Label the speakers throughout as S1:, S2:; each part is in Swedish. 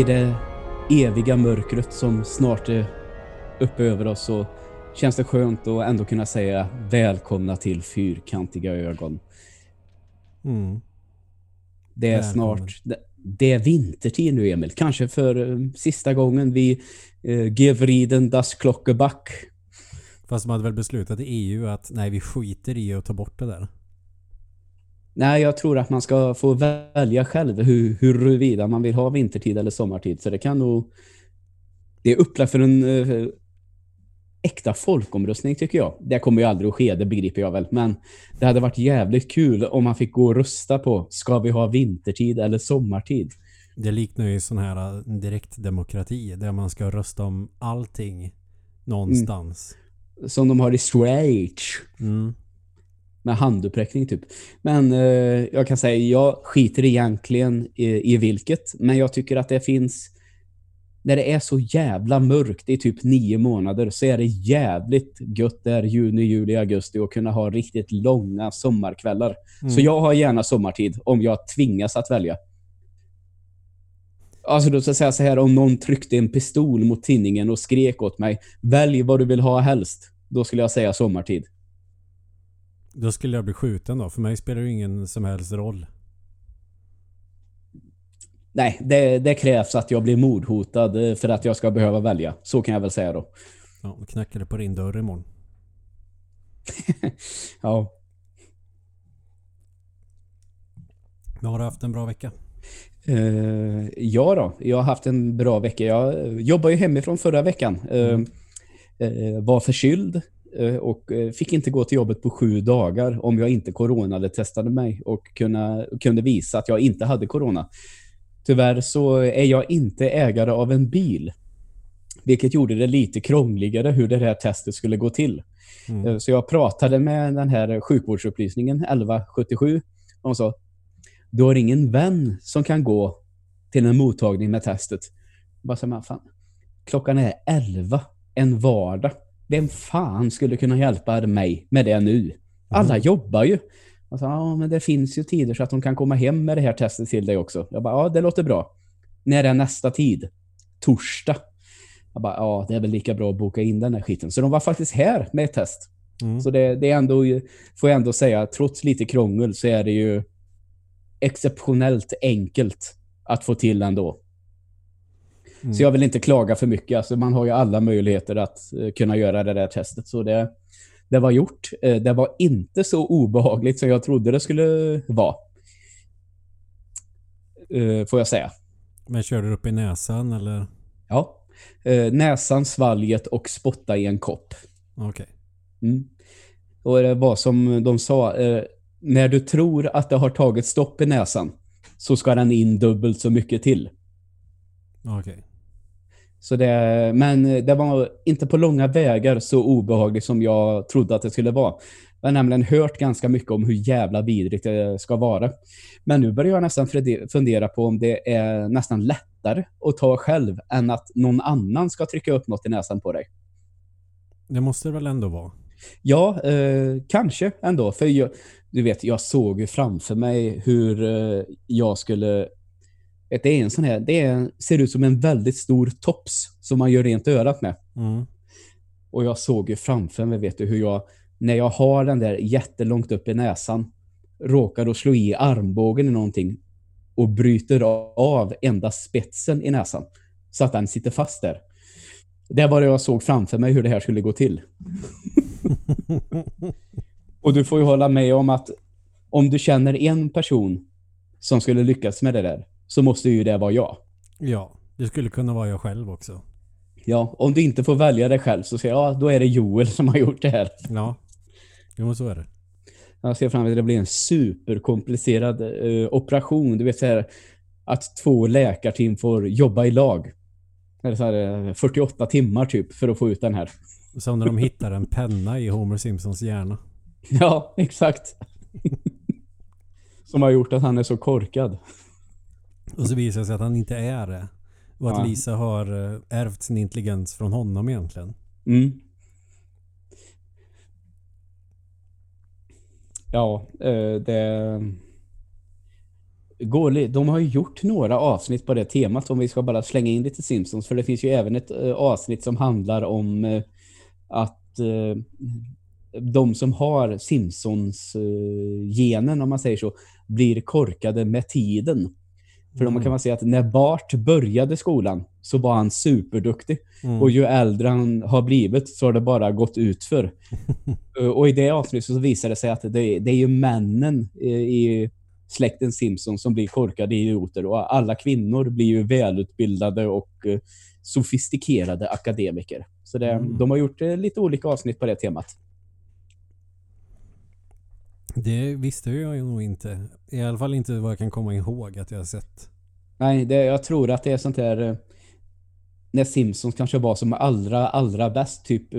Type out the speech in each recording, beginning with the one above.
S1: i det eviga mörkret som snart är uppe över oss så känns det skönt att ändå kunna säga välkomna till fyrkantiga ögon.
S2: Mm.
S1: Det är
S2: Välkommen.
S1: snart, det, det är vintertid nu Emil. Kanske för eh, sista gången vi uh, Gevriden das Klockeback.
S2: Fast de hade väl beslutat i EU att nej vi skiter i att ta bort det där.
S1: Nej, jag tror att man ska få välja själv hur, huruvida man vill ha vintertid eller sommartid. För det kan nog... Det är upplagt för en eh, äkta folkomröstning tycker jag. Det kommer ju aldrig att ske, det begriper jag väl. Men det hade varit jävligt kul om man fick gå och rösta på ska vi ha vintertid eller sommartid.
S2: Det liknar ju sån här eh, direktdemokrati där man ska rösta om allting någonstans.
S1: Som de har i Schweiz.
S2: Mm.
S1: Med handuppräckning typ. Men eh, jag kan säga, jag skiter egentligen i, i vilket. Men jag tycker att det finns... När det är så jävla mörkt i typ nio månader så är det jävligt gött där juni, juli, augusti och kunna ha riktigt långa sommarkvällar.
S2: Mm.
S1: Så jag har gärna sommartid om jag tvingas att välja. Alltså då ska jag säga så här, om någon tryckte en pistol mot tinningen och skrek åt mig, välj vad du vill ha helst. Då skulle jag säga sommartid.
S2: Då skulle jag bli skjuten då. För mig spelar det ingen som helst roll.
S1: Nej, det, det krävs att jag blir mordhotad eh, för att jag ska behöva välja. Så kan jag väl säga då.
S2: Ja, då knackar det på din dörr imorgon.
S1: Ja.
S2: Men har du haft en bra vecka?
S1: Eh, ja då, jag har haft en bra vecka. Jag jobbade ju hemifrån förra veckan. Eh, eh, var förkyld och eh, fick inte gå till jobbet på sju dagar om jag inte coronade testade mig och kunna, kunde visa att jag inte hade corona. Tyvärr så är jag inte ägare av en bil. Vilket gjorde det lite krångligare hur det här testet skulle gå till.
S2: Mm.
S1: Eh, Så jag pratade med den här sjukvårdsupplysningen 1177. De sa, du har ingen vän som kan gå till en mottagning med testet. Bara så, men fan, klockan är 11 en vardag. Vem fan skulle kunna hjälpa mig med det nu? Alla jobbar ju. Och så, ja, men det finns ju tider så att de kan komma hem med det här testet till dig också. Jag bara, ja, det låter bra. När är nästa tid? Torsdag. Jag bara, ja, det är väl lika bra att boka in den här skiten. Så de var faktiskt här med ett test.
S2: Mm.
S1: Så det, det är ändå, får jag ändå säga, trots lite krångel så är det ju exceptionellt enkelt att få till ändå.
S2: Mm.
S1: Så jag vill inte klaga för mycket. Alltså man har ju alla möjligheter att eh, kunna göra det där testet. Så det, det var gjort. Eh, det var inte så obehagligt som jag trodde det skulle vara. Eh, får jag säga.
S2: Men kör du upp i näsan eller?
S1: Ja. Näsan, svalget och spotta i en kopp.
S2: Okej.
S1: Mm. Och det var som de sa, när du tror att det har tagit stopp i näsan så ska den in dubbelt så mycket till.
S2: Okej.
S1: Så det, men det var inte på långa vägar så obehagligt som jag trodde att det skulle vara. Jag har nämligen hört ganska mycket om hur jävla vidrigt det ska vara. Men nu börjar jag nästan fundera på om det är nästan lättare att ta själv än att någon annan ska trycka upp något i näsan på dig.
S2: Det måste det väl ändå vara?
S1: Ja, eh, kanske ändå. För jag, du vet, jag såg framför mig hur eh, jag skulle... Det är en sån här, det är, ser ut som en väldigt stor tops som man gör rent örat med.
S2: Mm.
S1: Och jag såg ju framför mig, vet du, hur jag, när jag har den där jättelångt upp i näsan, råkar att slå i armbågen i någonting och bryter av endast spetsen i näsan. Så att den sitter fast där. Det var det jag såg framför mig hur det här skulle gå till. Och du får ju hålla med om att om du känner en person som skulle lyckas med det där, så måste ju det vara jag.
S2: Ja, det skulle kunna vara jag själv också.
S1: Ja, om du inte får välja det själv så säger jag, ja, då är det Joel som har gjort det här.
S2: Ja, jo så är det.
S1: Jag ser fram emot att det blir en superkomplicerad eh, operation. Du vet så här att två läkarteam får jobba i lag. Eller så här, eh, 48 timmar typ för att få ut den här.
S2: Som när de hittar en penna i Homer Simpsons hjärna.
S1: Ja, exakt. Som har gjort att han är så korkad.
S2: Och så visar det sig att han inte är det. Och att
S1: Ja.
S2: Lisa har eh, ärvt sin intelligens från honom egentligen.
S1: Mm. Ja, eh, det... går, de har ju gjort några avsnitt på det temat om vi ska bara slänga in lite Simpsons. För det finns ju även ett uh, avsnitt som handlar om att de som har Simpsons-genen, om man säger så, blir korkade med tiden. För mm. då kan man säga att när Bart började skolan så var han superduktig. Mm. Och ju äldre han har blivit så har det bara gått ut för. och i det avsnittet så visar det sig att det, det är ju männen i släkten Simpson som blir korkade idioter och alla kvinnor blir ju välutbildade och eh, sofistikerade akademiker. Så det, mm. de har gjort eh, lite olika avsnitt på det temat.
S2: Det visste jag ju nog inte. I alla fall inte vad jag kan komma ihåg att jag har sett.
S1: Nej, det, jag tror att det är sånt här eh, när Simpsons kanske var som allra, allra bäst typ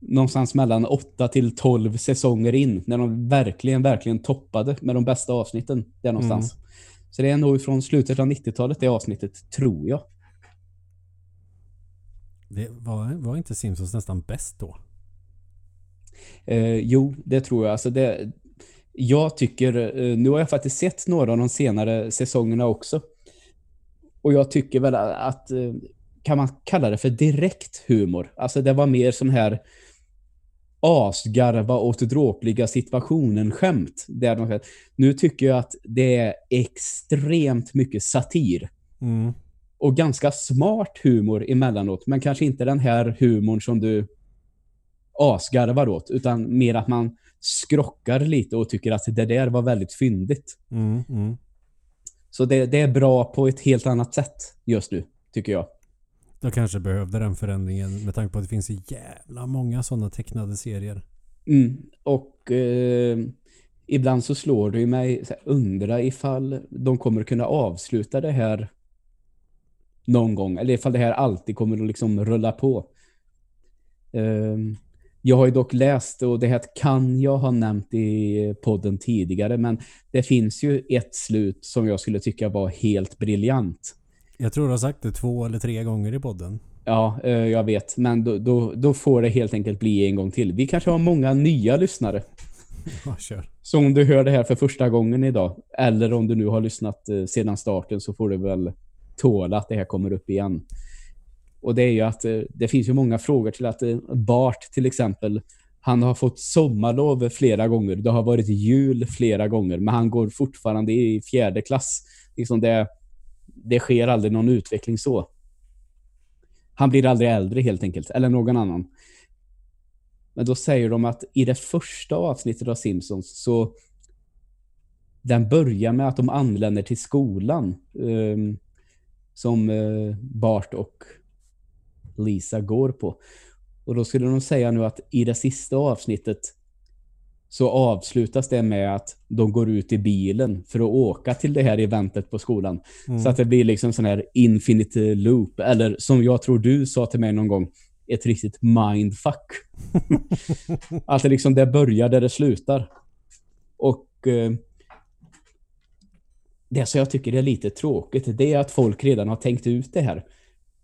S1: någonstans mellan 8 till 12 säsonger in när de verkligen, verkligen toppade med de bästa avsnitten där någonstans. Mm. Så det är nog från slutet av 90-talet det avsnittet, tror jag.
S2: Det var, var inte Simpsons nästan bäst då?
S1: Eh, jo, det tror jag. Alltså det, jag tycker, eh, nu har jag faktiskt sett några av de senare säsongerna också. Och jag tycker väl att, eh, kan man kalla det för direkt humor? Alltså det var mer sån här asgarva åt dråpliga situationen skämt. Där de, nu tycker jag att det är extremt mycket satir. Mm. Och ganska smart humor emellanåt. Men kanske inte den här humorn som du asgarvar åt. Utan mer att man skrockar lite och tycker att det där var väldigt fyndigt. Mm, mm. Så det, det, är bra på ett helt annat sätt just nu, tycker jag.
S2: De kanske behövde den förändringen med tanke på att det finns så jävla många sådana tecknade serier.
S1: Mm. Och eh, ibland så slår det mig så här, undra ifall de kommer kunna avsluta det här någon gång. Eller ifall det här alltid kommer att liksom rulla på. Eh, jag har ju dock läst, och det här kan jag ha nämnt i podden tidigare, men det finns ju ett slut som jag skulle tycka var helt briljant.
S2: Jag tror du har sagt det två eller tre gånger i podden.
S1: Ja, eh, jag vet. Men då, då, då, får det helt enkelt bli en gång till. Vi kanske har många nya lyssnare.
S2: Ja, kör.
S1: Så om du hör det här för första gången idag, eller om du nu har lyssnat eh, sedan starten så får du väl tåla att det här kommer upp igen. Och det är ju att eh, det finns ju många frågor till att eh, Bart till exempel, han har fått sommarlov flera gånger. Det har varit jul flera gånger, men han går fortfarande i fjärde klass. Liksom det det sker aldrig någon utveckling så. Han blir aldrig äldre helt enkelt, eller någon annan. Men då säger de att i det första avsnittet av Simpsons så den börjar med att de anländer till skolan um, som uh, Bart och Lisa går på. Och då skulle de säga nu att i det sista avsnittet så avslutas det med att de går ut i bilen för att åka till det här eventet på skolan. Mm. Så att det blir liksom sån här infinity loop. Eller som jag tror du sa till mig någon gång, ett riktigt mindfuck. att det liksom det börjar där det slutar. Och eh, det som jag tycker är lite tråkigt, det är att folk redan har tänkt ut det här.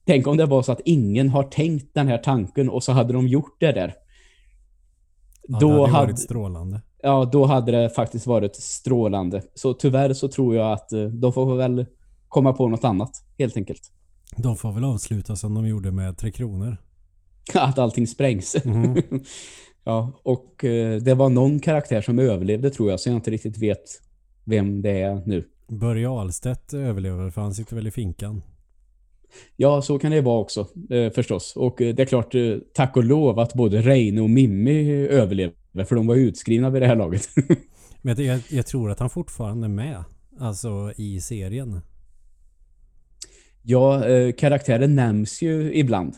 S1: Tänk om det var så att ingen har tänkt den här tanken och så hade de gjort det där.
S2: Ja, då det hade varit strålande.
S1: Ja, då hade det faktiskt varit strålande. Så tyvärr så tror jag att eh, de får väl komma på något annat, helt enkelt.
S2: De får väl avsluta som de gjorde med Tre Kronor.
S1: att allting sprängs. Mm. ja, och eh, det var någon karaktär som överlevde tror jag, så jag inte riktigt vet vem det är nu.
S2: Börje Ahlstedt överlever, för han sitter väl i finkan.
S1: Ja, så kan det vara också eh, förstås. Och eh, det är klart, eh, tack och lov att både Reine och Mimmi överlever. För de var utskrivna vid det här laget.
S2: Men jag, jag, tror att han fortfarande är med. Alltså i serien.
S1: Ja, eh, karaktären nämns ju ibland.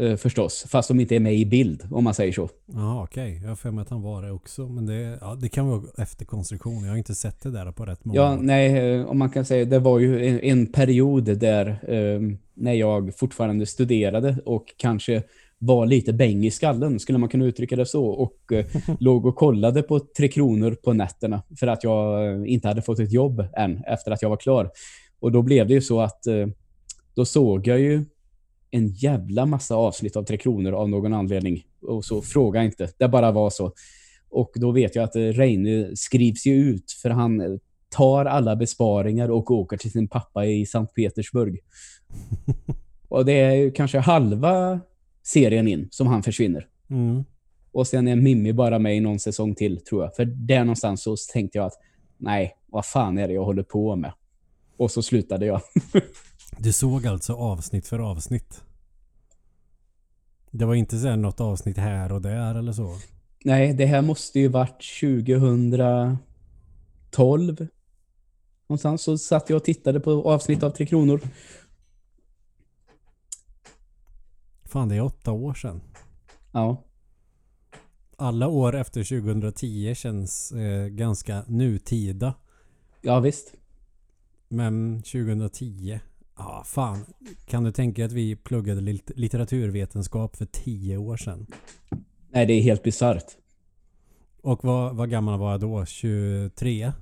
S1: Eh, förstås. Fast de inte är med i bild, om man säger så.
S2: Ja, okej. Okay. Jag har för mig att han var det också. Men det, ja, det kan vara efterkonstruktion. Jag har inte sett det där på rätt många
S1: Ja, år. nej. Eh, om man kan säga. Det var ju en, en period där eh, när jag fortfarande studerade och kanske var lite bäng i skallen, skulle man kunna uttrycka det så. Och eh, låg och kollade på Tre Kronor på nätterna för att jag eh, inte hade fått ett jobb än efter att jag var klar. Och då blev det ju så att eh, då såg jag ju en jävla massa avsnitt av Tre Kronor av någon anledning. Och så fråga inte. Det bara var så. Och då vet jag att Reine skrivs ju ut för han tar alla besparingar och åker till sin pappa i Sankt Petersburg. och det är ju kanske halva serien in som han försvinner.
S2: Mm.
S1: Och sen är Mimmi bara med i någon säsong till, tror jag. För där någonstans så tänkte jag att nej, vad fan är det jag håller på med? Och så slutade jag.
S2: Du såg alltså avsnitt för avsnitt? Det var inte så något avsnitt här och där eller så?
S1: nej, det här måste ju varit 2012. Någonstans så satt jag och tittade på avsnitt av Tre Kronor.
S2: Fan, det är åtta år sedan.
S1: Ja,
S2: Alla år efter 2010 känns eh, ganska nutida.
S1: ja visst.
S2: Men 2010, ja fan. Kan du tänka dig att vi pluggade lit- litteraturvetenskap för tio år sedan?
S1: Nej, det är helt bisarrt.
S2: Och vad, vad gammal var jag då? 23?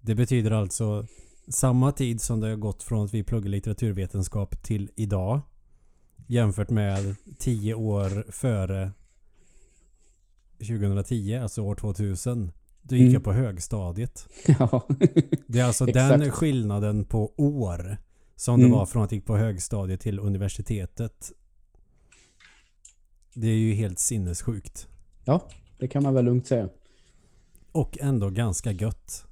S2: Det betyder alltså samma tid som det har gått från att vi pluggade litteraturvetenskap till idag. Jämfört med 10 år före 2010, alltså år 2000. Då gick
S1: Mm.
S2: jag på högstadiet.
S1: ja.
S2: Det är alltså den skillnaden på år som det
S1: Mm.
S2: var från att jag gick på högstadiet till universitetet. Det är ju helt sinnessjukt.
S1: ja, det kan man väl lugnt säga.
S2: Och ändå ganska gött.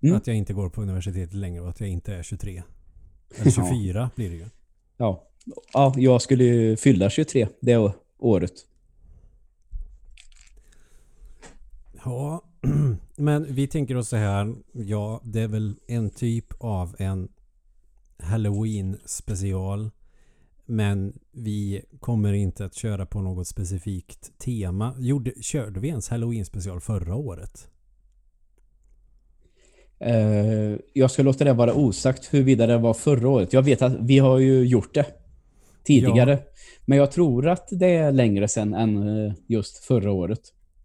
S1: Mm.
S2: Att jag inte går på universitetet längre och att jag inte är 23. Eller 24 blir det ju.
S1: Ja. ja, jag skulle ju fylla 23 det året.
S2: Ja, men vi tänker oss så här. Ja, det är väl en typ av en Halloween special. Men vi kommer inte att köra på något specifikt tema. Gjorde, körde vi ens Halloween special förra året?
S1: Eh, jag ska låta det vara osagt huruvida det var förra året. Jag vet att vi har ju gjort det tidigare. Men jag tror att det är längre sedan än eh, just förra året.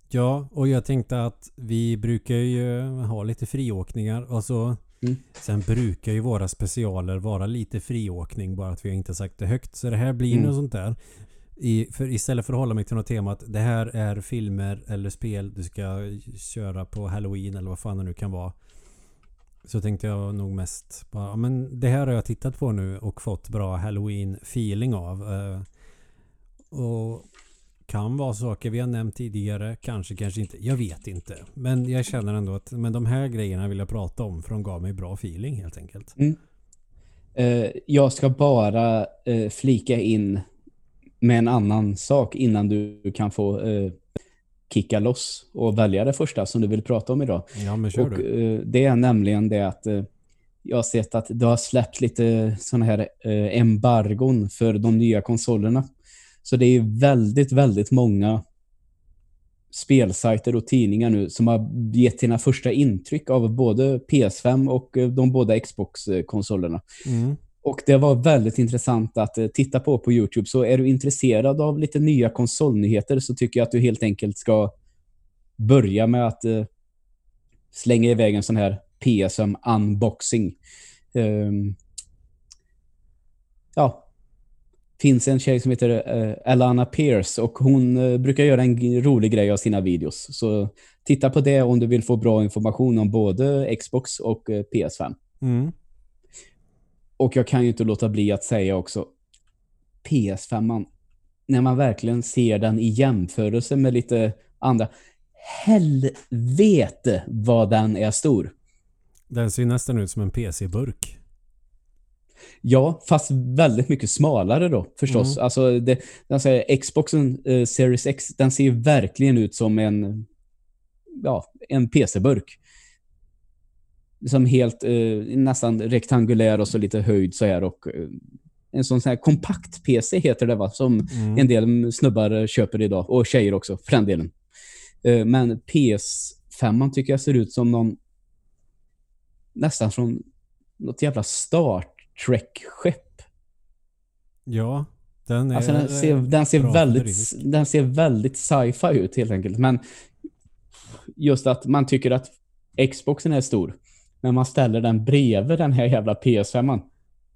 S2: Ja, och jag tänkte att vi brukar ju ha lite friåkningar och så
S1: Mm.
S2: Sen brukar ju våra specialer vara lite friåkning bara att vi inte sagt det högt. Så det här blir
S1: Mm.
S2: något sånt där. I, för istället för att hålla mig till något tema att det här är filmer eller spel du ska köra på Halloween eller vad fan det nu kan vara. Så tänkte jag nog mest bara, men det här har jag tittat på nu och fått bra Halloween-feeling av. Eh, och kan vara saker vi har nämnt tidigare, kanske, kanske inte. Jag vet inte. Men jag känner ändå att men de här grejerna vill jag prata om för de gav mig bra feeling helt enkelt.
S1: Eh, jag ska bara eh, flika in med en annan sak innan du kan få eh, kicka loss och välja det första som du vill prata om idag.
S2: Ja men kör
S1: Och
S2: du.
S1: eh, det är nämligen det att eh, jag har sett att det har släppt lite sådana här eh, embargon för de nya konsolerna. Så det är väldigt, väldigt många spelsajter och tidningar nu som har gett sina första intryck av både PS5 och eh, de båda Xbox-konsolerna.
S2: Mm.
S1: Och det var väldigt intressant att eh, titta på på Youtube. Så är du intresserad av lite nya konsolnyheter så tycker jag att du helt enkelt ska börja med att eh, slänga iväg en sån här PSM unboxing. Ehm, ja. Finns en tjej som heter eh, Alana Pierce och hon eh, brukar göra en rolig grej av sina videos. Så titta på det om du vill få bra information om både Xbox och eh, PS5.
S2: Mm.
S1: Och jag kan ju inte låta bli att säga också PS5, man, när man verkligen ser den i jämförelse med lite andra, helvete vad den är stor.
S2: Den ser nästan ut som en PC-burk.
S1: Ja, fast väldigt mycket smalare då förstås.
S2: Mm.
S1: Alltså det, den säger Xboxen eh, Series X, den ser verkligen ut som en ja, en PC-burk. Som helt eh, nästan rektangulär och så lite höjd så här och eh, en sån här kompakt PC heter det va, som
S2: Mm.
S1: en del snubbar köper idag och tjejer också för den delen. Eh, Men PS5 tycker jag ser ut som någon nästan från något jävla Star Trek-skepp.
S2: Ja, den är
S1: Alltså den ser, den ser väldigt, den ser väldigt sci-fi ut helt enkelt. Men just att man tycker att Xboxen är stor. Men man ställer den bredvid den här jävla PS5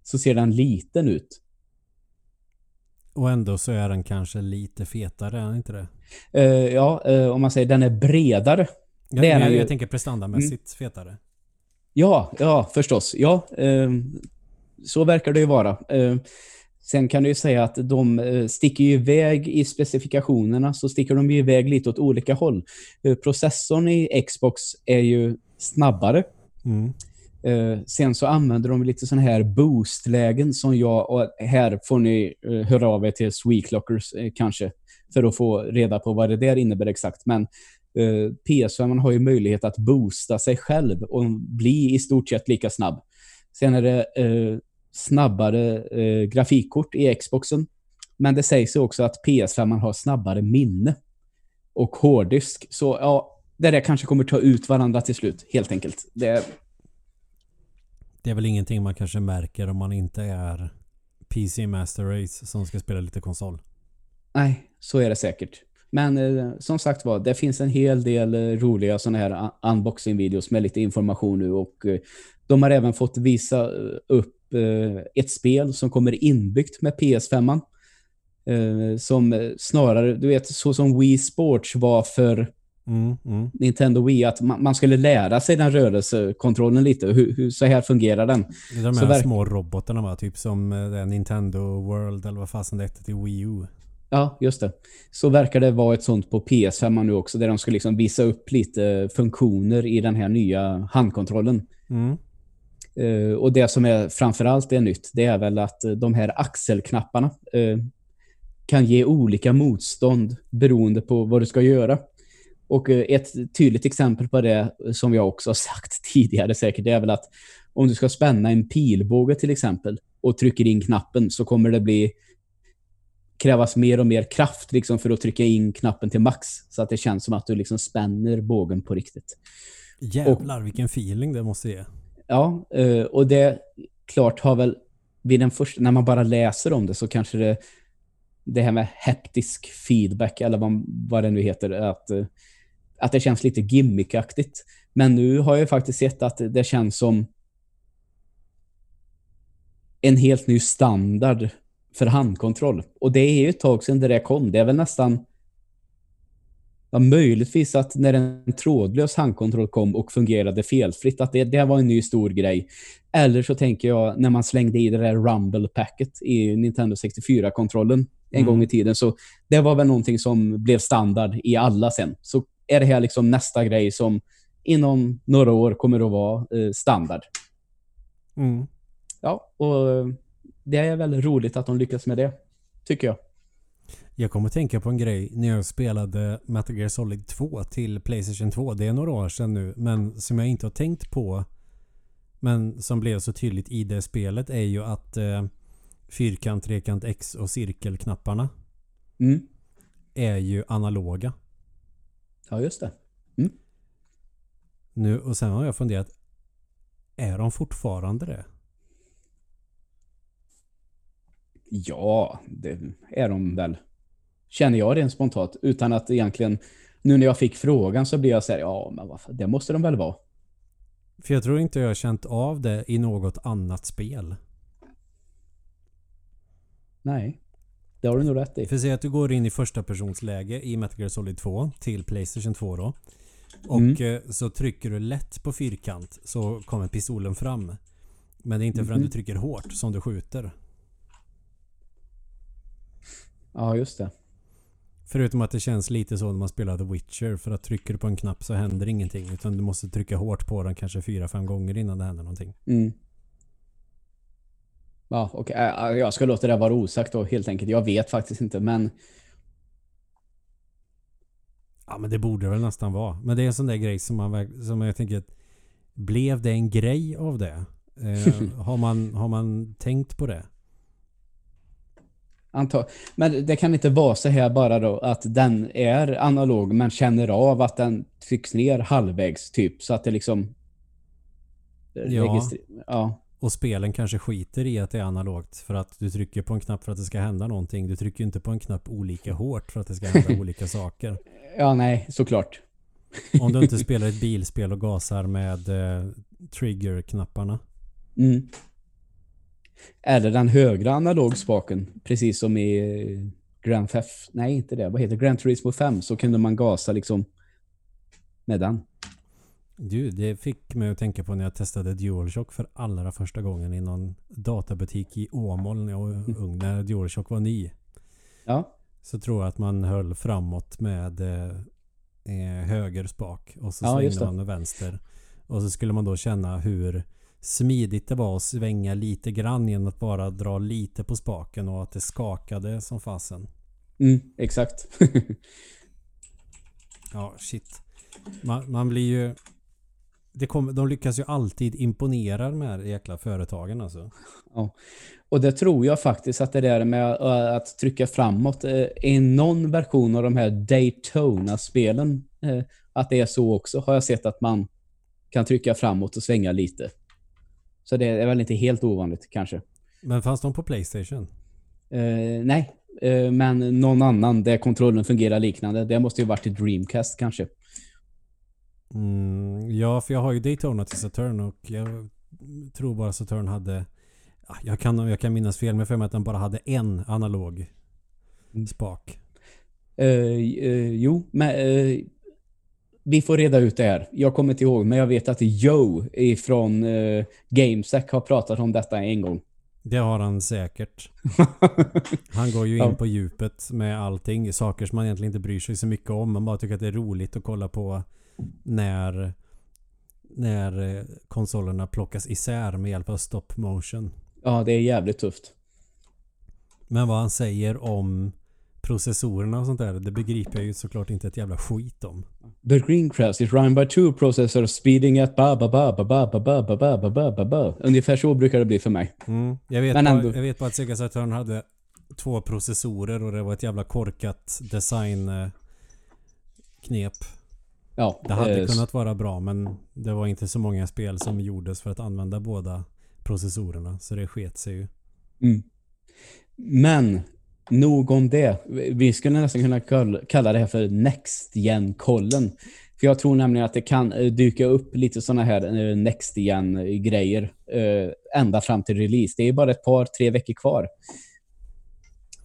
S1: så ser den liten ut.
S2: Och ändå så är den kanske lite fetare, är inte det?
S1: Eh, ja, eh, om man säger den är bredare.
S2: Jag,
S1: Det är
S2: jag,
S1: den ju.
S2: jag tänker prestandamässigt fetare.
S1: Ja, ja, förstås. Ja, eh, så verkar det ju vara. Eh, sen kan du ju säga att de eh, sticker ju iväg i specifikationerna, så sticker de ju iväg lite åt olika håll. Eh, processorn i Xbox är ju snabbare.
S2: Mm.
S1: Sen så använder de lite sådana här boost-lägen som jag, och här får ni höra av er till Sweetlockers kanske, för att få reda på vad det där innebär exakt. Men eh, PS5 har ju möjlighet att boosta sig själv och bli i stort sett lika snabb. Sen är det snabbare eh, grafikkort i Xboxen. Men det sägs ju också att PS5 har snabbare minne och hårddisk. Så ja, det där kanske kommer ta ut varandra till slut, helt enkelt. Det,
S2: Det är väl ingenting man kanske märker om man inte är PC Master Race som ska spela lite konsol.
S1: Nej, så är det säkert. Men eh, som sagt var, det finns en hel del eh, roliga sådana här un- unboxing-videos med lite information nu och eh, de har även fått visa eh, upp eh, ett spel som kommer inbyggt med PS5. Eh, som eh, snarare, du vet, så som Wii Sports var för
S2: Mm, mm.
S1: Nintendo Wii, att man, man skulle lära sig den rörelsekontrollen lite. Hur, hur så här fungerar den?
S2: De
S1: Så
S2: här
S1: verk-
S2: små robotarna va? Typ som eh, Nintendo World eller vad fasen det hette till Wii U.
S1: Ja, just det. Så verkar det vara ett sånt på PS5 nu också, där de ska liksom visa upp lite funktioner i den här nya handkontrollen.
S2: Mm.
S1: Eh, och det som är framförallt är nytt, det är väl att eh, de här axelknapparna eh, kan ge olika motstånd beroende på vad du ska göra. Och ett tydligt exempel på det, som jag också har sagt tidigare säkert, det är väl att om du ska spänna en pilbåge till exempel och trycker in knappen så kommer det bli krävas mer och mer kraft liksom för att trycka in knappen till max så att det känns som att du liksom spänner bågen på riktigt.
S2: Jävlar vilken feeling det måste ge.
S1: Ja, eh, och det klart har väl vid den första, när man bara läser om det så kanske det det här med heptisk feedback eller vad, vad det nu heter, att, eh, att det känns lite gimmickaktigt. Men nu har jag faktiskt sett att det känns som en helt ny standard för handkontroll. Och det är ju ett tag sedan det där kom. Det är väl nästan Ja, möjligtvis att när en trådlös handkontroll kom och fungerade felfritt, att det, det var en ny stor grej. Eller så tänker jag när man slängde i det där Rumble-packet i Nintendo 64-kontrollen en
S2: Mm.
S1: gång i tiden. Så det var väl någonting som blev standard i alla sen. Så är det här liksom nästa grej som inom några år kommer att vara eh, standard.
S2: Mm.
S1: Ja, och eh, det är väldigt roligt att de lyckas med det, tycker jag.
S2: Jag kommer att tänka på en grej när jag spelade Metal Gear Solid 2 till Playstation 2. Det är några år sedan nu, men som jag inte har tänkt på men som blev så tydligt i det spelet är ju att eh, fyrkant, trekant, X och cirkelknapparna
S1: Mm.
S2: är ju analoga.
S1: Ja, just det.
S2: Nu, och sen har jag funderat, är de fortfarande det?
S1: Ja, det är de väl. Känner jag rent spontant. Utan att egentligen... Nu när jag fick frågan så blir jag så här, ja men vad fan, det måste de väl vara.
S2: För jag tror inte jag har känt av det i något annat spel.
S1: Nej, det har du nog rätt i.
S2: För säg att du går in i första personsläge i Metal Gear Solid 2 till Playstation 2 då. Och
S1: Mm.
S2: eh, så trycker du lätt på fyrkant så kommer pistolen fram. Men det är inte förrän
S1: Mhm.
S2: du trycker hårt som du skjuter.
S1: Ja, just det.
S2: Förutom att det känns lite så när man spelar The Witcher. För att trycker du på en knapp så händer ingenting. Utan du måste trycka hårt på den kanske fyra fem gånger innan det händer någonting.
S1: Mm. Ja, okej. Äh, äh, Jag ska låta det vara osagt då, helt enkelt. Jag vet faktiskt inte, men...
S2: Ja men det borde väl nästan vara. Men det är en sån där grej som man som jag tänker Blev det en grej av det? Eh, har, man, har man tänkt på det?
S1: Anta men det kan inte vara så här bara då att den är analog men känner av att den trycks ner halvvägs typ så att det liksom
S2: Ja.
S1: registrer- ja.
S2: Och spelen kanske skiter i att det är analogt för att du trycker på en knapp för att det ska hända någonting. Du trycker ju inte på en knapp olika hårt för att det ska hända olika saker.
S1: ja, nej, såklart.
S2: Om du inte spelar ett bilspel och gasar med eh, trigger-knapparna.
S1: Mm. Eller den högra analogspaken, precis som i eh, Grand Theft, nej inte det, vad heter? Grand Turismo 5 så kunde man gasa liksom med den.
S2: Du, det fick mig att tänka på när jag testade DualShock för allra första gången i någon databutik i Åmål när jag var ung. När DualShock var ny.
S1: Ja.
S2: Så tror jag att man höll framåt med eh, eh höger spak. Och så
S1: Ja,
S2: svängde man med vänster. Och så skulle man då känna hur smidigt det var att svänga lite grann genom att bara dra lite på spaken och att det skakade som fasen.
S1: Mm, exakt.
S2: Ja, shit. Man, man blir ju... Det kommer, de lyckas ju alltid imponera de här jäkla företagen alltså.
S1: Och det tror jag faktiskt att det där med äh, att trycka framåt äh, i någon version av de här Daytona-spelen, äh, att det är så också, har jag sett att man kan trycka framåt och svänga lite. Så det är väl inte helt ovanligt kanske.
S2: Men fanns de på Playstation?
S1: Eh, nej, eh, men någon annan där kontrollen fungerar liknande. Det måste ju varit i Dreamcast kanske.
S2: Mm, ja, för jag har ju Daytona till Saturn och jag tror bara Saturn hade... ja, Jag kan, jag kan minnas fel, men för mig att den bara hade en analog
S1: Mm.
S2: spak.
S1: Eh, jo, men vi får reda ut det här. Jag kommer inte ihåg, men jag vet att Joe ifrån eh, GameSec har pratat om detta en gång.
S2: Det har han säkert. Han går ju in
S1: Ja.
S2: på djupet med allting. Saker som man egentligen inte bryr sig så mycket om. Man bara tycker att det är roligt att kolla på när, när eh, konsolerna plockas isär med hjälp av stop motion.
S1: ja, det är jävligt tufft.
S2: Men vad han säger om processorerna och sånt där, det begriper jag ju såklart inte ett jävla skit om.
S1: The Greencrest is run by two processors speeding at ba ba ba ba ba ba ba ba ba ba ba ba ba. Ungefär så brukar det bli för mig.
S2: Mm. Jag, vet
S1: Men
S2: bara,
S1: ändå-
S2: jag vet bara att Sega Saturn hade två processorer och det var ett jävla korkat design eh, knep.
S1: Ja,
S2: Det hade
S1: eh,
S2: kunnat vara bra men det var inte så många spel som gjordes för att använda båda processorerna. Så det sket sig ju.
S1: Mm. Men nog om det. Vi skulle nästan kunna kall- kalla det här för Next Gen-kollen. För jag tror nämligen att det kan eh, dyka upp lite sådana här eh, Next Gen-grejer eh, ända fram till release. Det är bara ett par, tre veckor kvar.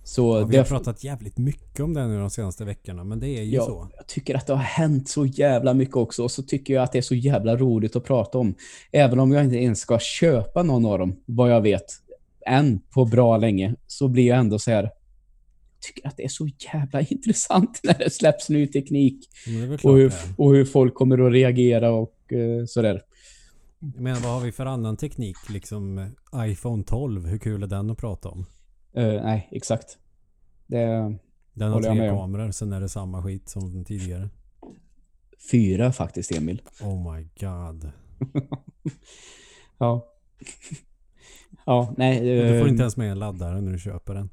S1: Så
S2: Ja, vi har
S1: det,
S2: pratat jävligt mycket om det nu de senaste veckorna men det är ju
S1: Ja.
S2: så.
S1: jag tycker att det har hänt så jävla mycket också. Och så tycker jag att det är så jävla roligt att prata om. Även om jag inte ens ska köpa någon av dem, vad jag vet, än på bra länge, så blir jag ändå så här tycker att det är så jävla intressant när det släpps ny teknik
S2: klart
S1: och hur, och hur folk kommer att reagera och eh, sådär.
S2: Menar vad har vi för annan teknik? Liksom eh, iPhone 12, hur kul är den att prata om?
S1: Eh, nej, exakt. Det
S2: Den har tre kameror, sen är det samma skit som tidigare.
S1: fyra faktiskt, Emil.
S2: Oh my god.
S1: Ja. ja, nej.
S2: Du får
S1: eh,
S2: inte ens med en laddare när du köper den.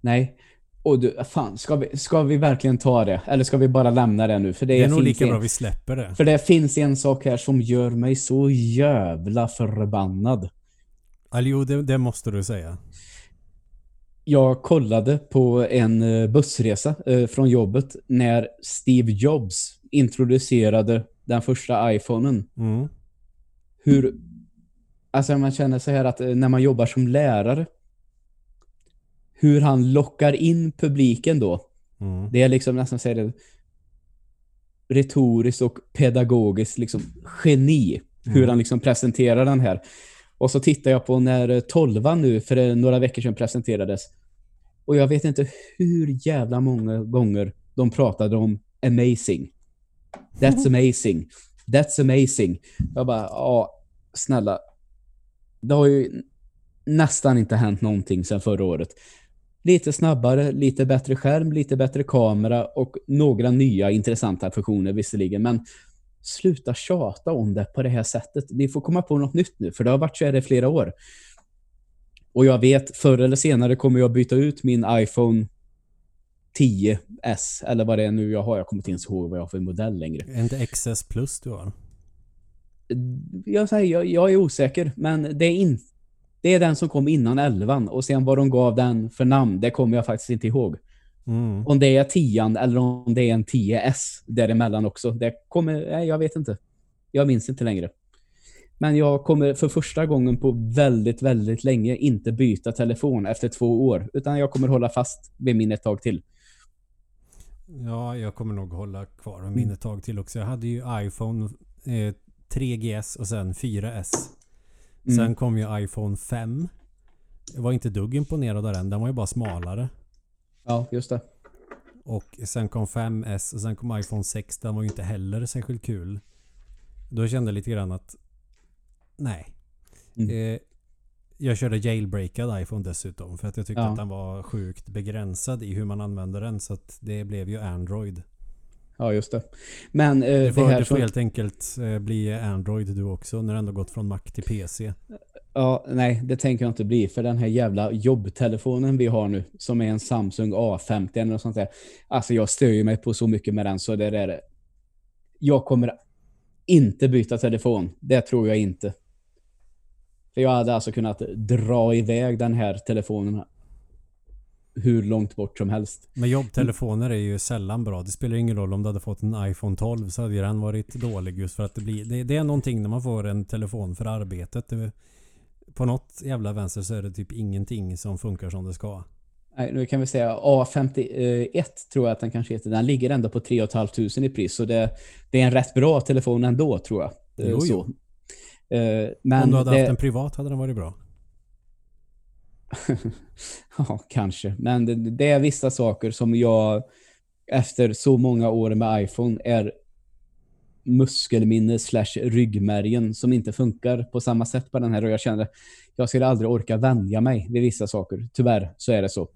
S1: Nej. Och du, fan, ska vi, ska vi verkligen ta det? Eller ska vi bara lämna det nu? För det,
S2: Det är nog lika
S1: en,
S2: bra vi släpper det.
S1: För det finns en sak här som gör mig så jävla förbannad.
S2: Jo, det, det måste du säga.
S1: Jag kollade på en eh, bussresa eh, från jobbet när Steve Jobs introducerade den första iPhonen.
S2: Mm.
S1: Hur... Alltså man känner så här att eh, när man jobbar som lärare hur han lockar in publiken då.
S2: Mm.
S1: Det är liksom nästan här det retoriskt och pedagogiskt liksom geni hur
S2: Mm.
S1: han liksom presenterar den här. Och så tittar jag på när tolvan nu för eh, några veckor sedan presenterades. Och jag vet inte hur jävla många gånger de pratade om amazing. That's amazing. That's amazing. Jag bara, ja, snälla. Det har ju nästan inte hänt någonting sedan förra året. Lite snabbare, lite bättre skärm, lite bättre kamera och några nya intressanta funktioner visserligen. Men sluta tjata om det på det här sättet. Ni får komma på något nytt nu, för det har varit så här i flera år. Och jag vet, förr eller senare kommer jag byta ut min iPhone 10S, eller vad det är nu jag har. Jag kommer inte ens ihåg vad jag har för modell längre.
S2: Är inte XS plus du har?
S1: Jag, säger, jag, jag är osäker, men det är, in, det är den som kom innan 11 och sen vad de gav den för namn, det kommer jag faktiskt inte ihåg.
S2: Mm.
S1: Om det är 10 eller om det är en 10S däremellan också. Det kommer, nej, jag vet inte. Jag minns inte längre. Men jag kommer för första gången på väldigt, väldigt länge inte byta telefon efter två år. Utan jag kommer hålla fast vid min ett tag till.
S2: Ja, jag kommer nog hålla kvar med min ett tag till också. Jag hade ju iPhone eh, 3GS och sen 4S.
S1: Mm.
S2: Sen kom ju iPhone 5. Jag var inte dugg imponerad av den. Den var ju bara smalare.
S1: Ja, just det.
S2: Och sen kom 5S och sen kom iPhone 6. Den var ju inte heller särskilt kul. Då kände jag lite grann att nej.
S1: Mm.
S2: Eh, jag körde jailbreakad iPhone dessutom. För att jag tyckte
S1: Ja.
S2: att den var sjukt begränsad i hur man använder den. Så att det blev ju Android.
S1: Ja, just det. Men eh,
S2: Du
S1: det
S2: får,
S1: här
S2: du får
S1: som...
S2: helt enkelt eh, bli Android du också. När du ändå gått från Mac till PC.
S1: Ja, nej, det tänker jag inte bli. För den här jävla jobbtelefonen vi har nu, som är en Samsung A50 eller något sånt där. Alltså jag stör ju mig på så mycket med den så det är det. Jag kommer inte byta telefon. Det tror jag inte. För jag hade alltså kunnat dra iväg den här telefonen hur långt bort som helst.
S2: Men jobbtelefoner är ju sällan bra. Det spelar ingen roll om du hade fått en iPhone 12 så hade den varit dålig just för att det blir... Det, det är någonting när man får en telefon för arbetet. Det, på något jävla vänster så är det typ ingenting som funkar som det ska.
S1: Nej, nu kan vi säga A51 tror jag att den kanske heter. Den ligger ändå på 3 500 i pris. Så det, det är en rätt bra telefon ändå tror jag. Eh,
S2: Jo,
S1: så.
S2: jo.
S1: Eh, Men
S2: om du hade
S1: det,
S2: haft en privat hade den varit bra.
S1: ja, kanske. Men det, det är vissa saker som jag efter så många år med iPhone är muskelminne slash ryggmärgen som inte funkar på samma sätt på den här och jag känner jag skulle aldrig orka vänja mig vid vissa saker. Tyvärr så är det så.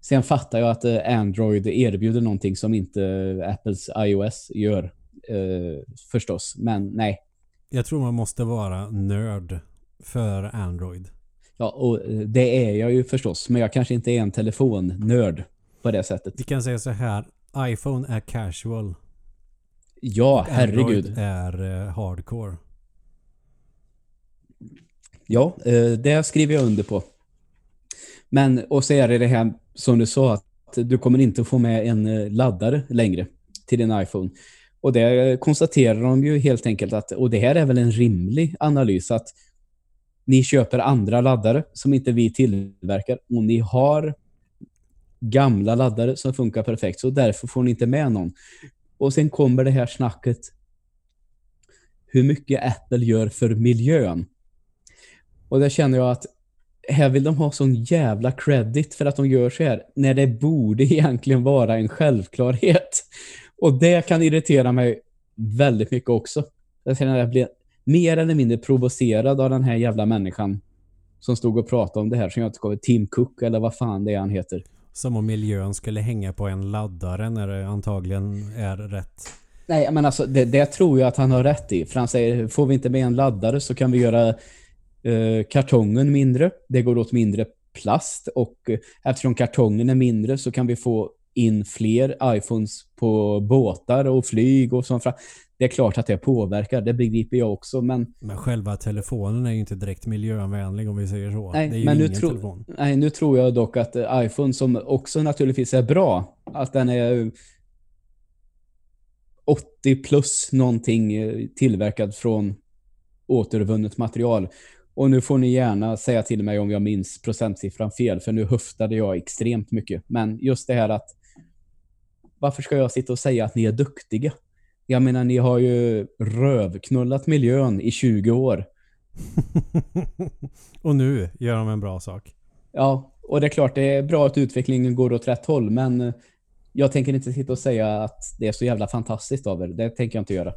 S1: Sen fattar jag att eh, Android erbjuder någonting som inte eh, Apples iOS gör eh, förstås. Men nej.
S2: Jag tror man måste vara nörd för Android.
S1: Ja, och eh, det är jag ju förstås. Men jag kanske inte är en telefonnörd på det sättet.
S2: Vi kan säga så här. iPhone är casual.
S1: Ja, herregud.
S2: Android är eh, hardcore.
S1: Ja, eh, det skriver jag under på. Men, och så är det det här som du sa, att du kommer inte få med en laddare längre till din iPhone. Och det konstaterar de ju helt enkelt att, och det här är väl en rimlig analys, att ni köper andra laddare som inte vi tillverkar och ni har gamla laddare som funkar perfekt, så därför får ni inte med någon. Och sen kommer det här snacket hur mycket Apple gör för miljön. Och där känner jag att här vill de ha sån jävla credit för att de gör så här, när det borde egentligen vara en självklarhet. Och det kan irritera mig väldigt mycket också. Jag känner att jag blir mer eller mindre provocerad av den här jävla människan som stod och pratade om det här, som jag inte kommer Tim Cook eller vad fan det är han heter.
S2: Som om miljön skulle hänga på en laddare när det antagligen är rätt.
S1: Nej, men alltså det, det tror jag att han har rätt i. För han säger, får vi inte med en laddare så kan vi göra eh, kartongen mindre. Det går åt mindre plast och eh, eftersom kartongen är mindre så kan vi få in fler iPhones på båtar och flyg och sånt. Det är klart att det påverkar, det begriper jag också, men
S2: Men själva telefonen är ju inte direkt miljövänlig om vi säger så.
S1: Nej,
S2: det är ju
S1: men nu
S2: ingen
S1: tro-
S2: telefon.
S1: Nej, nu tror jag dock att eh, iPhone som också naturligtvis är bra, att den är eh, 80 plus någonting eh, tillverkad från återvunnet material. Och nu får ni gärna säga till mig om jag minns procentsiffran fel, för nu höftade jag extremt mycket. Men just det här att varför ska jag sitta och säga att ni är duktiga? Jag menar, ni har ju rövknullat miljön i 20 år.
S2: och nu gör de en bra sak.
S1: Ja, och det är klart det är bra att utvecklingen går åt rätt håll, men eh, jag tänker inte sitta och säga att det är så jävla fantastiskt av er. Det tänker jag inte göra.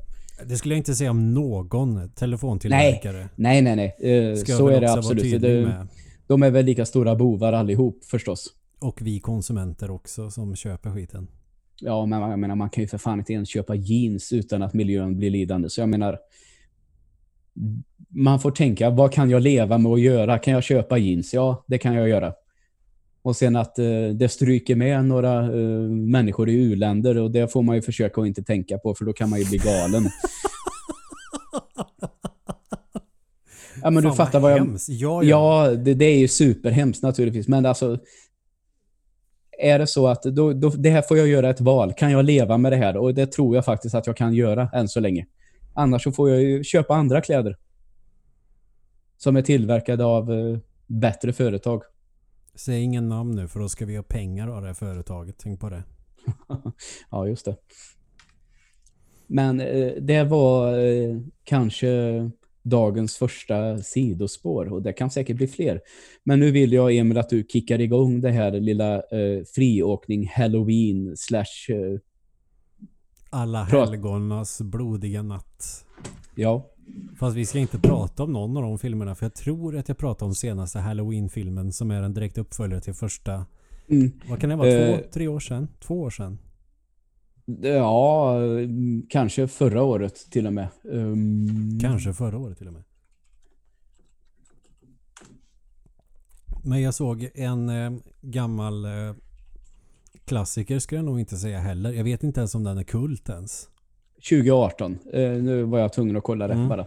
S2: Det skulle jag inte säga om någon telefontillverkare.
S1: Nej, nej, nej. Eh,
S2: Ska jag
S1: så är det absolut.
S2: med.
S1: de är väl lika stora bovar allihop förstås.
S2: Och vi konsumenter också som köper skiten.
S1: Ja, men jag menar, man kan ju för fan inte ens köpa jeans utan att miljön blir lidande. Så jag menar, man får tänka, vad kan jag leva med att göra? Kan jag köpa jeans? Ja, det kan jag göra. Och sen att eh, det stryker med några eh, människor i u-länder och det får man ju försöka att inte tänka på för då kan man ju bli galen. ja, men du
S2: Fan,
S1: fattar vad jag...
S2: hemskt. Ja, ja.
S1: Ja, det, det är ju superhemskt naturligtvis. Men alltså, är det så att då, då, det här får jag göra ett val. Kan jag leva med det här? Och det tror jag faktiskt att jag kan göra än så länge. Annars så får jag ju köpa andra kläder. Som är tillverkade av eh, bättre företag.
S2: Säg ingen namn nu för då ska vi ha pengar av det här företaget. Tänk på det.
S1: ja, just det. Men eh, det var eh, kanske dagens första sidospår och det kan säkert bli fler. Men nu vill jag, Emil, att du kickar igång det här lilla eh, friåkning Halloween slash... Eh,
S2: Alla helgonas blodiga natt.
S1: ja,
S2: Fast vi ska inte prata om någon av de filmerna för jag tror att jag pratar om senaste Halloween-filmen som är en direkt uppföljare till första...
S1: mm,
S2: Vad kan det vara?
S1: Eh.
S2: Två, tre år sedan? Två år sedan?
S1: Ja, kanske förra året till och med. Um,
S2: Kanske förra året till och med. Men jag såg en eh, gammal eh, klassiker skulle jag nog inte säga heller. Jag vet inte ens om den är kult ens.
S1: 2018. Eh, nu var jag tvungen att kolla det
S2: Mm.
S1: bara.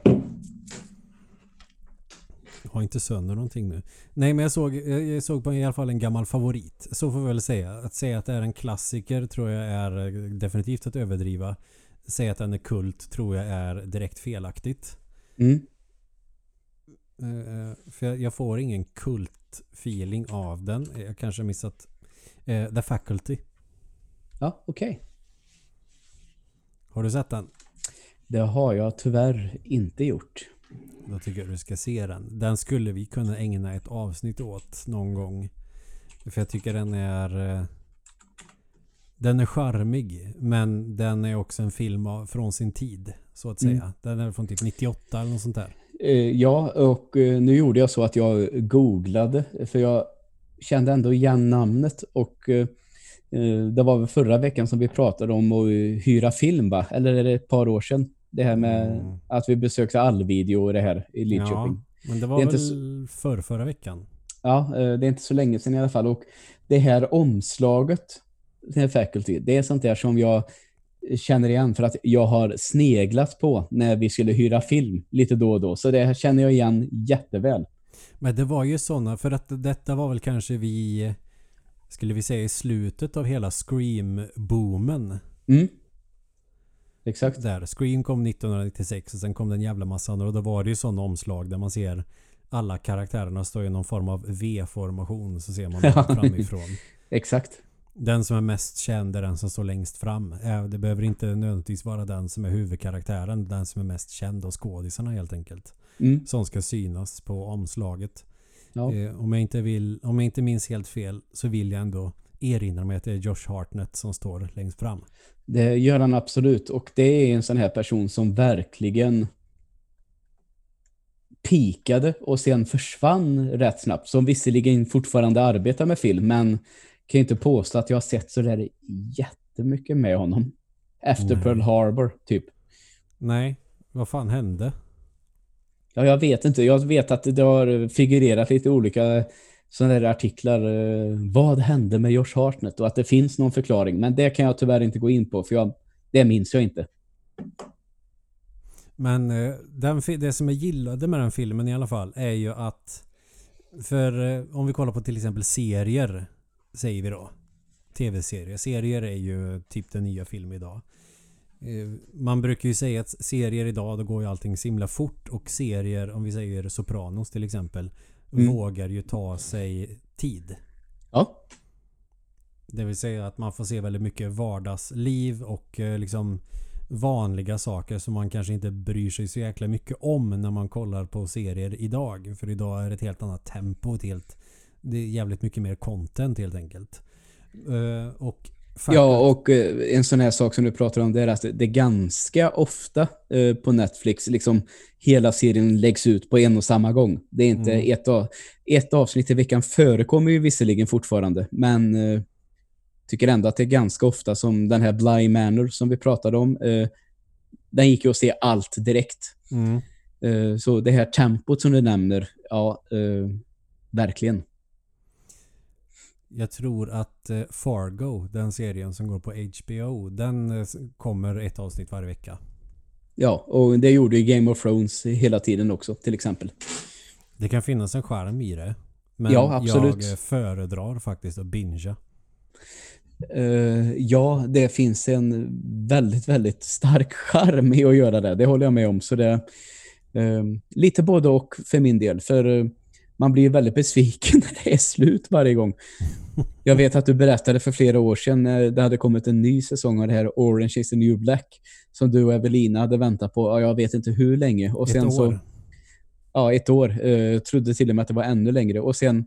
S2: Har inte sönder någonting nu. Nej men jag såg, jag såg på i alla fall en gammal favorit. Så får vi väl säga. Att säga att det är en klassiker tror jag är eh, definitivt att överdriva. Säga att den är kult tror jag är direkt felaktigt.
S1: Mm.
S2: Eh, för jag, får ingen kult-feeling av den. Jag kanske missat eh, The Faculty.
S1: Ja, okej.
S2: Har du sett den?
S1: Det har jag tyvärr inte gjort.
S2: Då tycker jag du ska se den. Den skulle vi kunna ägna ett avsnitt åt någon gång. För jag tycker den är... eh, Den är charmig. Men den är också en film av, från sin tid. Så att säga.
S1: Mm.
S2: Den är från typ 98 eller något sånt där.
S1: Eh, ja, och eh, nu gjorde jag så att jag googlade, för jag kände ändå igen namnet och det var väl förra veckan som vi pratade om att hyra film, va? Eller är det ett par år sedan? Det här med
S2: Mm.
S1: att vi besökte Allvideo och det här i
S2: Ja,
S1: Lidköping.
S2: men det var
S1: Det
S2: väl för förra veckan.
S1: Ja, eh, det är inte så länge sedan i alla fall. Och det här omslaget till Faculty, det är sånt där som jag känner igen för att jag har sneglat på när vi skulle hyra film lite då och då. Så det här känner jag igen jätteväl.
S2: Men det var ju sådana, för att detta var väl kanske vi, skulle vi säga i slutet av hela Scream-boomen.
S1: Mm. Exakt.
S2: Där. Scream kom 1996 och sen kom det en jävla massa andra och då var det ju sådana omslag där man ser alla karaktärerna står i någon form av V-formation så ser man dem framifrån.
S1: Exakt.
S2: Den som är mest känd är den som står längst fram. Eh, Det behöver inte nödvändigtvis vara den som är huvudkaraktären. Den som är mest känd av skådisarna helt enkelt.
S1: Mm.
S2: Som ska synas på omslaget.
S1: Ja.
S2: Eh, om, jag inte vill, om jag inte minns helt fel så vill jag ändå erinra mig att det är Josh Hartnett som står längst fram.
S1: Det gör han absolut. Och det är en sån här person som verkligen pikade och sen försvann rätt snabbt. Som visserligen fortfarande arbetar med film, men kan inte påstå att jag har sett så där jättemycket med honom. Efter
S2: Nej.
S1: Pearl Harbor, typ.
S2: Nej, vad fan hände?
S1: Ja, jag vet inte. Jag vet att det har figurerat lite olika sådana där artiklar. eh, Vad hände med Josh Hartnett? Och att det finns någon förklaring. Men det kan jag tyvärr inte gå in på, för jag, det minns jag inte.
S2: Men eh, den, det som jag gillade med den filmen i alla fall är ju att för eh, om vi kollar på till exempel serier säger vi då. Tv-serier. Serier är ju typ den nya film idag. Eh, man brukar ju säga att serier idag då går ju allting så himla fort och serier om vi säger Sopranos till exempel
S1: Mm.
S2: vågar ju ta sig tid.
S1: Ja,
S2: Det vill säga att man får se väldigt mycket vardagsliv och eh, liksom vanliga saker som man kanske inte bryr sig så jäkla mycket om när man kollar på serier idag. För idag är det ett helt annat tempo. Ett helt, det är jävligt mycket mer content helt enkelt. Eh, och
S1: ja och eh, en sån här sak som du pratar om, det är att det är ganska ofta eh, på Netflix, liksom hela serien läggs ut på en och samma gång. Det är inte
S2: Mm.
S1: ett, av, ett avsnitt i veckan förekommer ju visserligen fortfarande, men eh, tycker ändå att det är ganska ofta som den här Bly Manor som vi pratade om. Den gick ju att se allt direkt.
S2: Mm.
S1: Så det här tempot som du nämner, ja, verkligen.
S2: Jag tror att eh, Fargo, den serien som går på HBO, den eh, kommer ett avsnitt varje vecka.
S1: Ja, och det gjorde ju Game of Thrones hela tiden också, till exempel.
S2: Det kan finnas en skärm i det. Men
S1: Ja, absolut.
S2: jag eh, föredrar faktiskt att bingea.
S1: Eh, ja, det finns en väldigt, väldigt stark charm i att göra det. Det håller jag med om. Så det eh, lite både och för min del. För eh, man blir väldigt besviken när det är slut varje gång. Jag vet att du berättade för flera år sedan när det hade kommit en ny säsong av det här Orange is the new black som du och Evelina hade väntat på, jag vet inte hur länge. Och
S2: Ett
S1: sen
S2: år.
S1: så Ja, ett år. Eh, trodde till och med att det var ännu längre. Och sen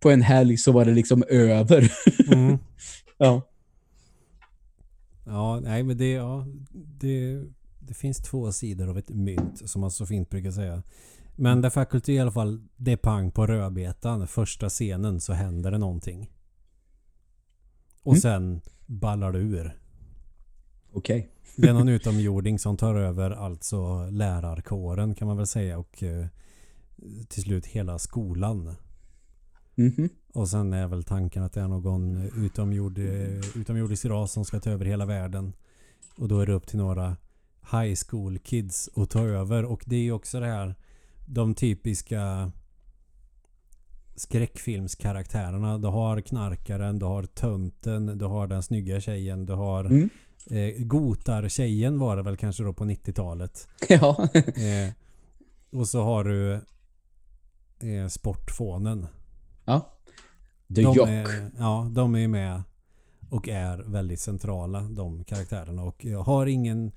S1: på en helg så var det liksom över.
S2: Mm.
S1: ja.
S2: Ja, nej men det, ja, det, det finns två sidor av ett mynt som man så fint brukar säga. Men The Faculty i alla fall, det är pang på rödbetan. Första scenen så händer det någonting. Och
S1: Mm.
S2: sen ballar det ur.
S1: Okej.
S2: Det är någon utomjording som tar över alltså lärarkåren kan man väl säga och eh, till slut hela skolan.
S1: Mhm.
S2: Och sen är väl tanken att det är någon utomjord, eh, utomjordisk ras som ska ta över hela världen. Och då är det upp till några high school kids att ta över. Och det är ju också det här de typiska skräckfilmskaraktärerna. Du har knarkaren, du har tönten, du har den snygga tjejen, du har
S1: Mm.
S2: eh, gotar-tjejen var det väl kanske då på 90-talet.
S1: Ja.
S2: Eh, och så har du eh, sportfånen.
S1: ja. The
S2: De
S1: Jock.
S2: är, ja, de är ju med och är väldigt centrala de karaktärerna och har ingen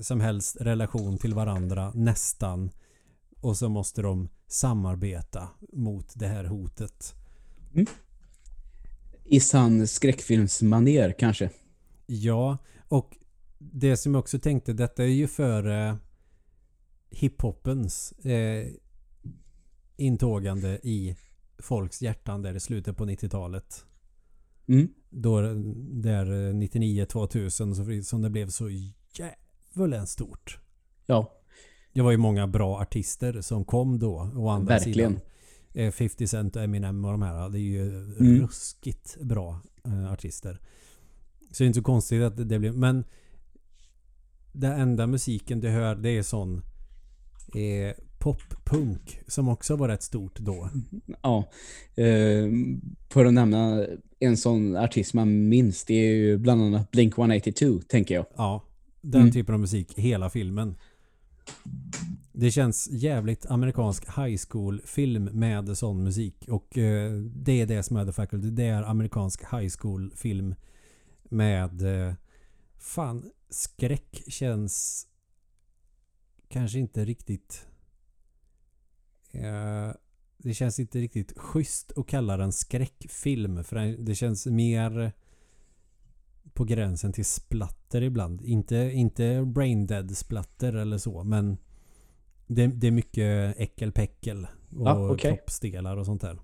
S2: som helst relation till varandra nästan. Och så måste de samarbeta mot det här hotet.
S1: I sann skräckfilmsmanér kanske.
S2: Ja, och det som jag också tänkte, detta är ju före hiphopens eh, intågande i folks hjärtan där i slutet på 90-talet.
S1: Mm.
S2: Då där 99-2000 så- som det blev så djävulen stort.
S1: Ja,
S2: Det var ju många bra artister som kom då. Å andra
S1: Verkligen.
S2: sidan. eh, 50 Cent och Eminem och de här. Det är ju
S1: Mm.
S2: ruskigt bra eh, artister. Så det är inte så konstigt att det, det blev... Men den enda musiken du hör det är sån eh, pop-punk som också var rätt stort då.
S1: ja. Eh, för att nämna en sån artist man minns, det är ju bland annat Blink-182, tänker jag.
S2: Ja, den
S1: Mm.
S2: typen av musik hela filmen. Det känns jävligt amerikansk high school film med sån musik och eh, det är det som är The Faculty. Det är amerikansk high school film med eh, fan skräck känns kanske inte riktigt eh, det känns inte riktigt schysst att kalla den skräckfilm för det känns mer på gränsen till splatter ibland. Inte, inte brain dead splatter eller så men det, det är mycket äckelpäckel och
S1: Ja, okej.
S2: kroppsdelar och sånt där.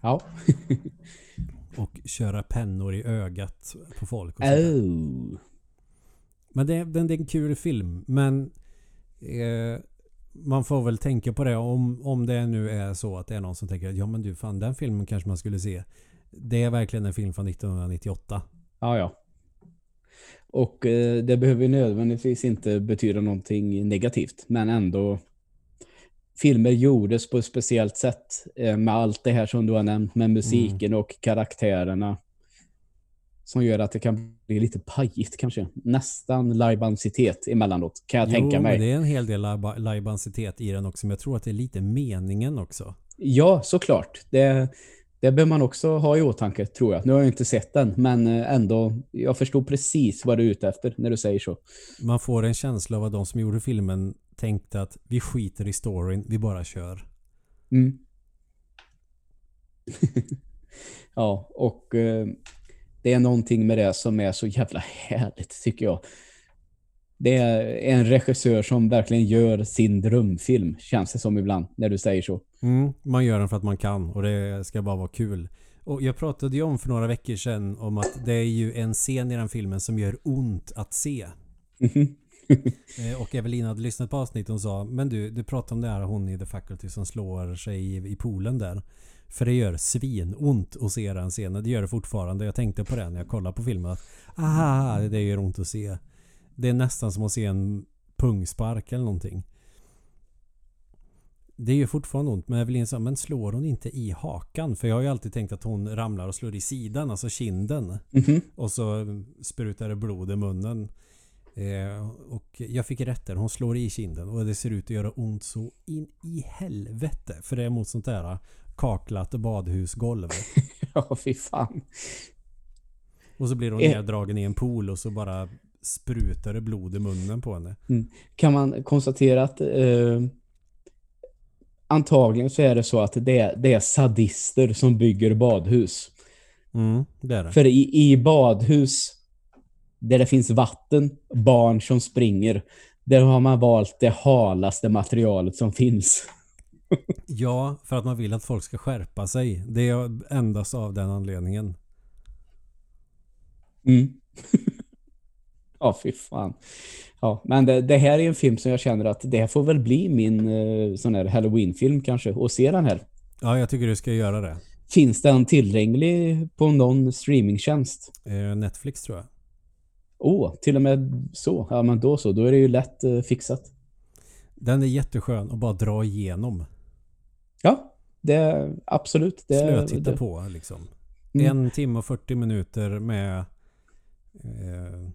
S1: Ja.
S2: Och köra pennor i ögat på folk. Och.
S1: Oh.
S2: Men det, det, det är en kul film. Men eh, man får väl tänka på det om, om det nu är så att det är någon som tänker ja men du fan den filmen kanske man skulle se. Det är verkligen en film från 1998.
S1: Ja, ja. Och eh, det behöver ju nödvändigtvis inte betyda någonting negativt, men ändå filmer gjordes på ett speciellt sätt eh, med allt det här som du har nämnt, med musiken och karaktärerna som gör att det kan bli lite pajigt kanske. Nästan lajbansitet emellanåt, kan jag
S2: jo,
S1: tänka mig.
S2: men det är en hel del lajba- lajbansitet i den också. Men jag tror att det är lite meningen också.
S1: Ja, såklart. Det, det bör man också ha i åtanke, tror jag. Nu har jag inte sett den, men eh, ändå, jag förstår precis vad du är ute efter när du säger så.
S2: Man får en känsla av att de som gjorde filmen tänkte att vi skiter i storyn, vi bara kör.
S1: Mm. ja, och eh, det är någonting med det som är så jävla härligt, tycker jag. Det är en regissör som verkligen gör sin drömfilm, känns det som ibland, när du säger så.
S2: Mm, man gör den för att man kan och det ska bara vara kul. Och jag pratade ju om för några veckor sedan om att det är ju en scen i den filmen som gör ont att se. Eh, Och Evelina hade lyssnat på avsnittet och sa Men du, du pratade om det här hon i The Faculty som slår sig i, i poolen där. För det gör svinont att se den scenen. Det gör det fortfarande. Jag tänkte på det när jag kollade på filmen. Att, ah, det gör ont att se. Det är nästan som att se en pungspark eller någonting. Det gör fortfarande ont. Men Evelina sa, men slår hon inte i hakan? För jag har ju alltid tänkt att hon ramlar och slår i sidan, alltså kinden.
S1: Mhm.
S2: Och så sprutar det blod i munnen. Eh, och jag fick rätt där. Hon slår i kinden och det ser ut att göra ont så in i helvete. För det är mot sånt där kaklat badhusgolv.
S1: ja, fy fan.
S2: Och så blir hon
S1: Eh.
S2: neddragen i en pool och så bara sprutar det blod i munnen på henne.
S1: Kan man konstatera att eh, antagligen så är det så att det är, det är sadister som bygger badhus.
S2: Mm, det är det.
S1: För i, i badhus där det finns vatten, barn som springer, där har man valt det halaste materialet som finns.
S2: Ja, för att man vill att folk ska skärpa sig. Det är endast av den anledningen.
S1: Mm. ja, fy fan. Ja, men det, det här är en film som jag känner att det här får väl bli min eh, sån här Halloween-film kanske, och se den här.
S2: Ja, jag tycker du ska göra det.
S1: Finns den tillgänglig på någon streamingtjänst?
S2: Eh, Netflix tror jag.
S1: Åh, till och med så. Ja, men då så. Då är det ju lätt eh, fixat.
S2: Den är jätteskön att bara dra igenom.
S1: Ja, det absolut. Det,
S2: Slötitta
S1: det,
S2: på liksom.
S1: Mm.
S2: En timme och 40 minuter med eh,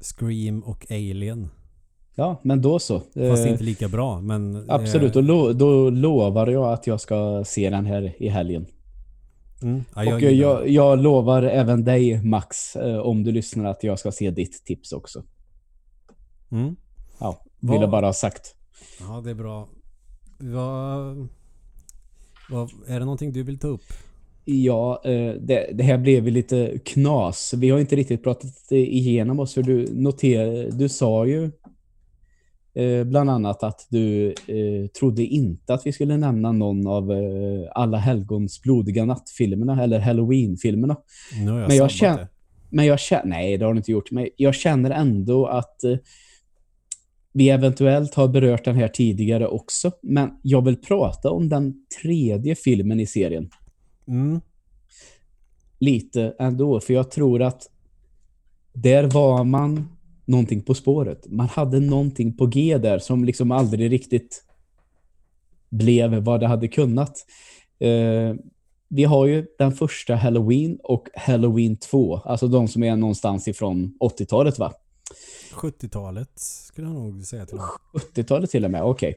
S2: Scream och Alien.
S1: Ja, men då så.
S2: Fast
S1: Eh,
S2: inte lika bra. Men,
S1: Absolut,
S2: eh,
S1: och lo, då lovar jag att jag ska se den här i helgen.
S2: mm, ja,
S1: och
S2: gillar
S1: jag, jag lovar även dig, Max, eh, om du lyssnar, att jag ska se ditt tips också.
S2: Mm.
S1: Ja,
S2: Vad-
S1: vill jag bara ha sagt.
S2: Ja, det är bra. Vad, vad, är det någonting du vill ta upp?
S1: Ja, eh, det, det här blev ju lite knas. Vi har inte riktigt pratat igenom oss, för du noter, du sa ju eh, bland annat att du eh, trodde inte att vi skulle nämna någon av eh, alla helgons blodiga nattfilmerna eller halloween-filmerna.
S2: Nu har jag
S1: Men jag känner-. Men jag känner, nej det har du inte gjort, men jag känner ändå att eh, vi eventuellt har berört den här tidigare också, men jag vill prata om den tredje filmen i serien
S2: Mm.
S1: lite ändå, för jag tror att där var man någonting på spåret. Man hade någonting på G där som liksom aldrig riktigt blev vad det hade kunnat. Eh, vi har ju den första Halloween och Halloween 2, alltså de som är någonstans ifrån 80-talet va?
S2: 70-talet skulle jag nog säga till och med.
S1: 70-talet till och med, okej.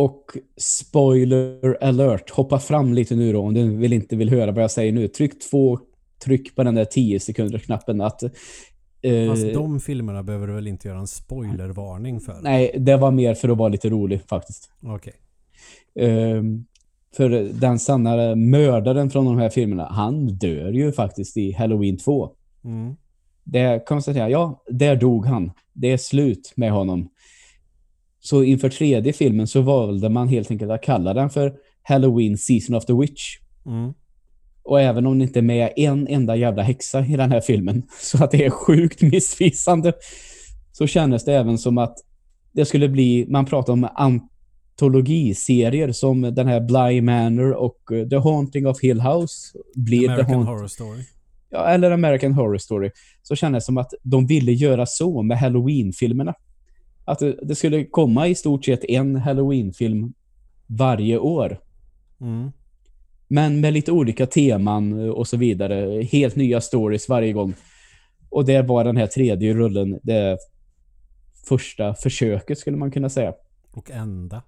S1: Och spoiler alert, hoppa fram lite nu då om du vill inte vill höra vad jag säger nu. Tryck två tryck på den där 10 sekunder knappen att eh,
S2: Fast de filmerna behöver du väl inte göra en spoilervarning för?
S1: Nej, det var mer för att vara lite rolig faktiskt.
S2: Okej.
S1: Ehm, för den sanna mördaren från de här filmerna, han dör ju faktiskt i Halloween 2.
S2: Mm.
S1: Det konstaterar jag, ja, där dog han. Det är slut med honom. Så inför tredje filmen så valde man helt enkelt att kalla den för Halloween Season of the Witch.
S2: Mm.
S1: Och även om det inte är med en enda jävla häxa i den här filmen, så att det är sjukt missvisande, så kändes det även som att det skulle bli, man pratar om antologiserier som den här Bly Manor och eh, The Haunting of Hill House blir The
S2: American
S1: Haunt
S2: Horror Story.
S1: ja, eller American Horror Story, så kändes det som att de ville göra så med Halloween-filmerna. Att det, skulle komma i stort sett en Halloween-film varje år.
S2: Mm.
S1: Men med lite olika teman och så vidare. Helt nya stories varje gång. Och det var den här tredje rullen det första försöket skulle man kunna säga.
S2: Och ända.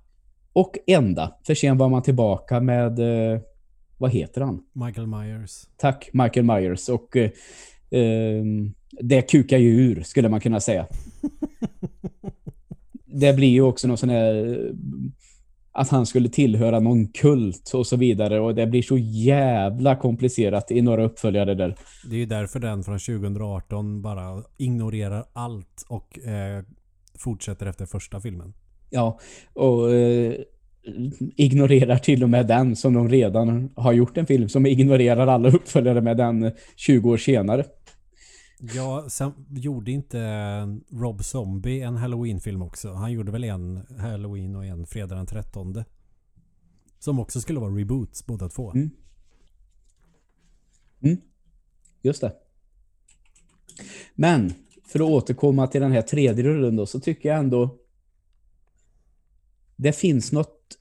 S1: Och enda. För sen var man tillbaka med, eh, vad heter han?
S2: Michael Myers.
S1: Tack, Michael Myers. Och eh, ehm, det kukar ju ur, skulle man kunna säga. det blir ju också någon sån här... Att han skulle tillhöra någon kult och så vidare. Och det blir så jävla komplicerat i några uppföljare där.
S2: Det är ju därför den från 2018 bara ignorerar allt och eh, fortsätter efter första filmen.
S1: Ja, och eh, ignorerar till och med den som de redan har gjort en film som ignorerar alla uppföljare med den eh, 20 år senare.
S2: Ja, sen gjorde inte Rob Zombie en Halloween-film också? Han gjorde väl en Halloween och en Fredag den 13. Som också skulle vara reboots båda två.
S1: Mm. Just det. Men för att återkomma till den här tredje rullen då, så tycker jag ändå det finns något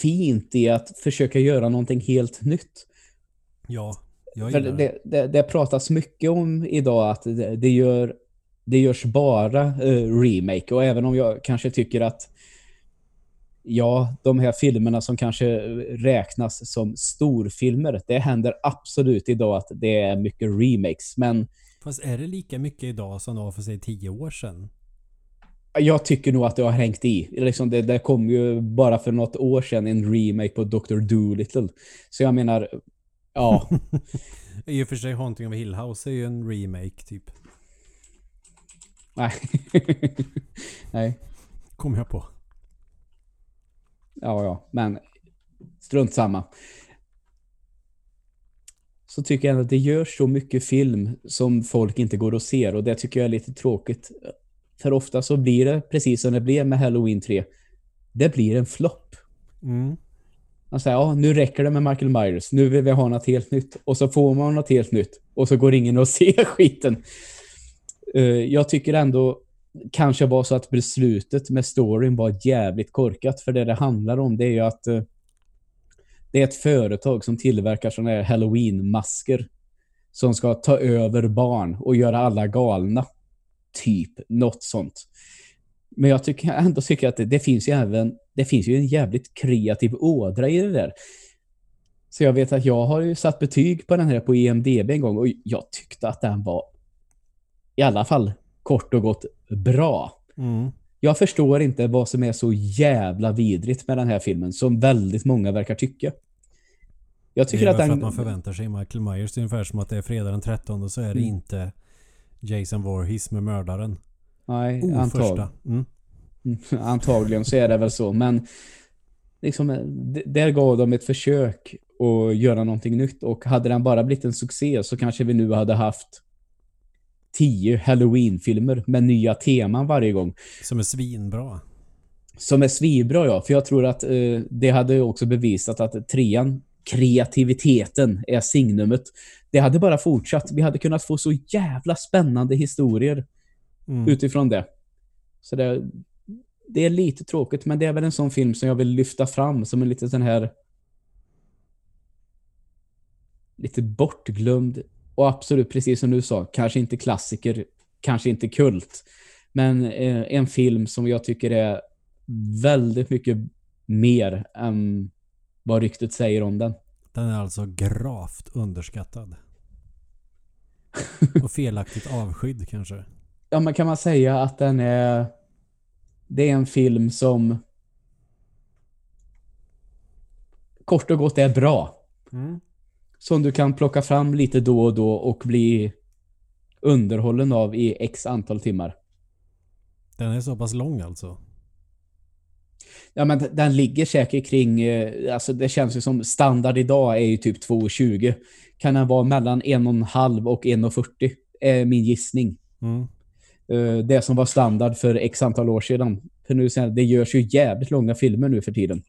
S1: fint i att försöka göra någonting helt nytt.
S2: Ja,
S1: För
S2: det.
S1: det, det, det pratas mycket om idag att det, det, gör, det görs bara eh, remake. Och även om jag kanske tycker att ja, de här filmerna som kanske räknas som storfilmer, det händer absolut idag att det är mycket remakes. Men
S2: Fast är det lika mycket idag som det var för sig tio år sedan?
S1: jag tycker nog att det har hängt i. Liksom det, det kom ju bara för något år sedan en remake på Dr. Dolittle. Så jag menar, ja.
S2: I och för sig Haunting of Hill House är ju en remake typ.
S1: Nej. Nej.
S2: Kom jag på.
S1: Ja, ja. Men strunt samma. Så tycker jag att det görs så mycket film som folk inte går och ser. Och det tycker jag är lite tråkigt. För ofta så blir det precis som det blev med Halloween 3. Det blir en flopp.
S2: Mm.
S1: Man säger, ja nu räcker det med Michael Myers. Nu vill vi ha något helt nytt. Och så får man något helt nytt. Och så går ingen och ser skiten. Eh, jag tycker ändå kanske var så att beslutet med storyn var jävligt korkat. För det det handlar om det är ju att eh, det är ett företag som tillverkar sådana här Halloween-masker. Som ska ta över barn och göra alla galna. Typ, något sånt. Men jag tycker ändå tycker att det, det finns ju även det finns ju en jävligt kreativ ådra i det där. Så jag vet att jag har ju satt betyg på den här på EMDB en gång och jag tyckte att den var i alla fall kort och gott bra.
S2: Mm.
S1: Jag förstår inte vad som är så jävla vidrigt med den här filmen som väldigt många verkar tycka. Jag
S2: Det
S1: tycker
S2: är
S1: att
S2: väl för
S1: den...
S2: att man förväntar sig Michael Myers. Det är ungefär som att det är fredag den 13 och så är det
S1: Mm.
S2: inte Jason Voorhees med mördaren.
S1: Nej,
S2: Oh,
S1: antag,
S2: första. Mm.
S1: Antagligen så är det väl så. Men liksom, d- där gav de ett försök att göra någonting nytt. Och hade den bara blivit en succé så kanske vi nu hade haft tio Halloween-filmer med nya teman varje gång.
S2: Som är svinbra.
S1: Som är svinbra, ja. För jag tror att eh, det hade också bevisat att trean, kreativiteten, är signumet. Det hade bara fortsatt. Vi hade kunnat få så jävla spännande historier
S2: Mm.
S1: utifrån det. Så det, det är lite tråkigt, men det är väl en sån film som jag vill lyfta fram som en lite sån här lite bortglömd och absolut precis som du sa, kanske inte klassiker, kanske inte kult, men eh, en film som jag tycker är väldigt mycket mer än vad ryktet säger om den.
S2: Den är alltså gravt underskattad. Och felaktigt avskydd kanske.
S1: Ja, men kan man säga att den är det är en film som kort och gott är bra.
S2: Mm.
S1: Som du kan plocka fram lite då och då och bli underhållen av i x antal timmar.
S2: Den är så pass lång alltså.
S1: Ja, men den ligger säkert kring, eh, alltså det känns ju som standard idag är ju typ 2,20. Kan den vara mellan 1,5 och 1,40 är min gissning.
S2: Mm.
S1: Eh, Det som var standard för x antal år sedan. För nu sen, det görs ju jävligt långa filmer nu för tiden.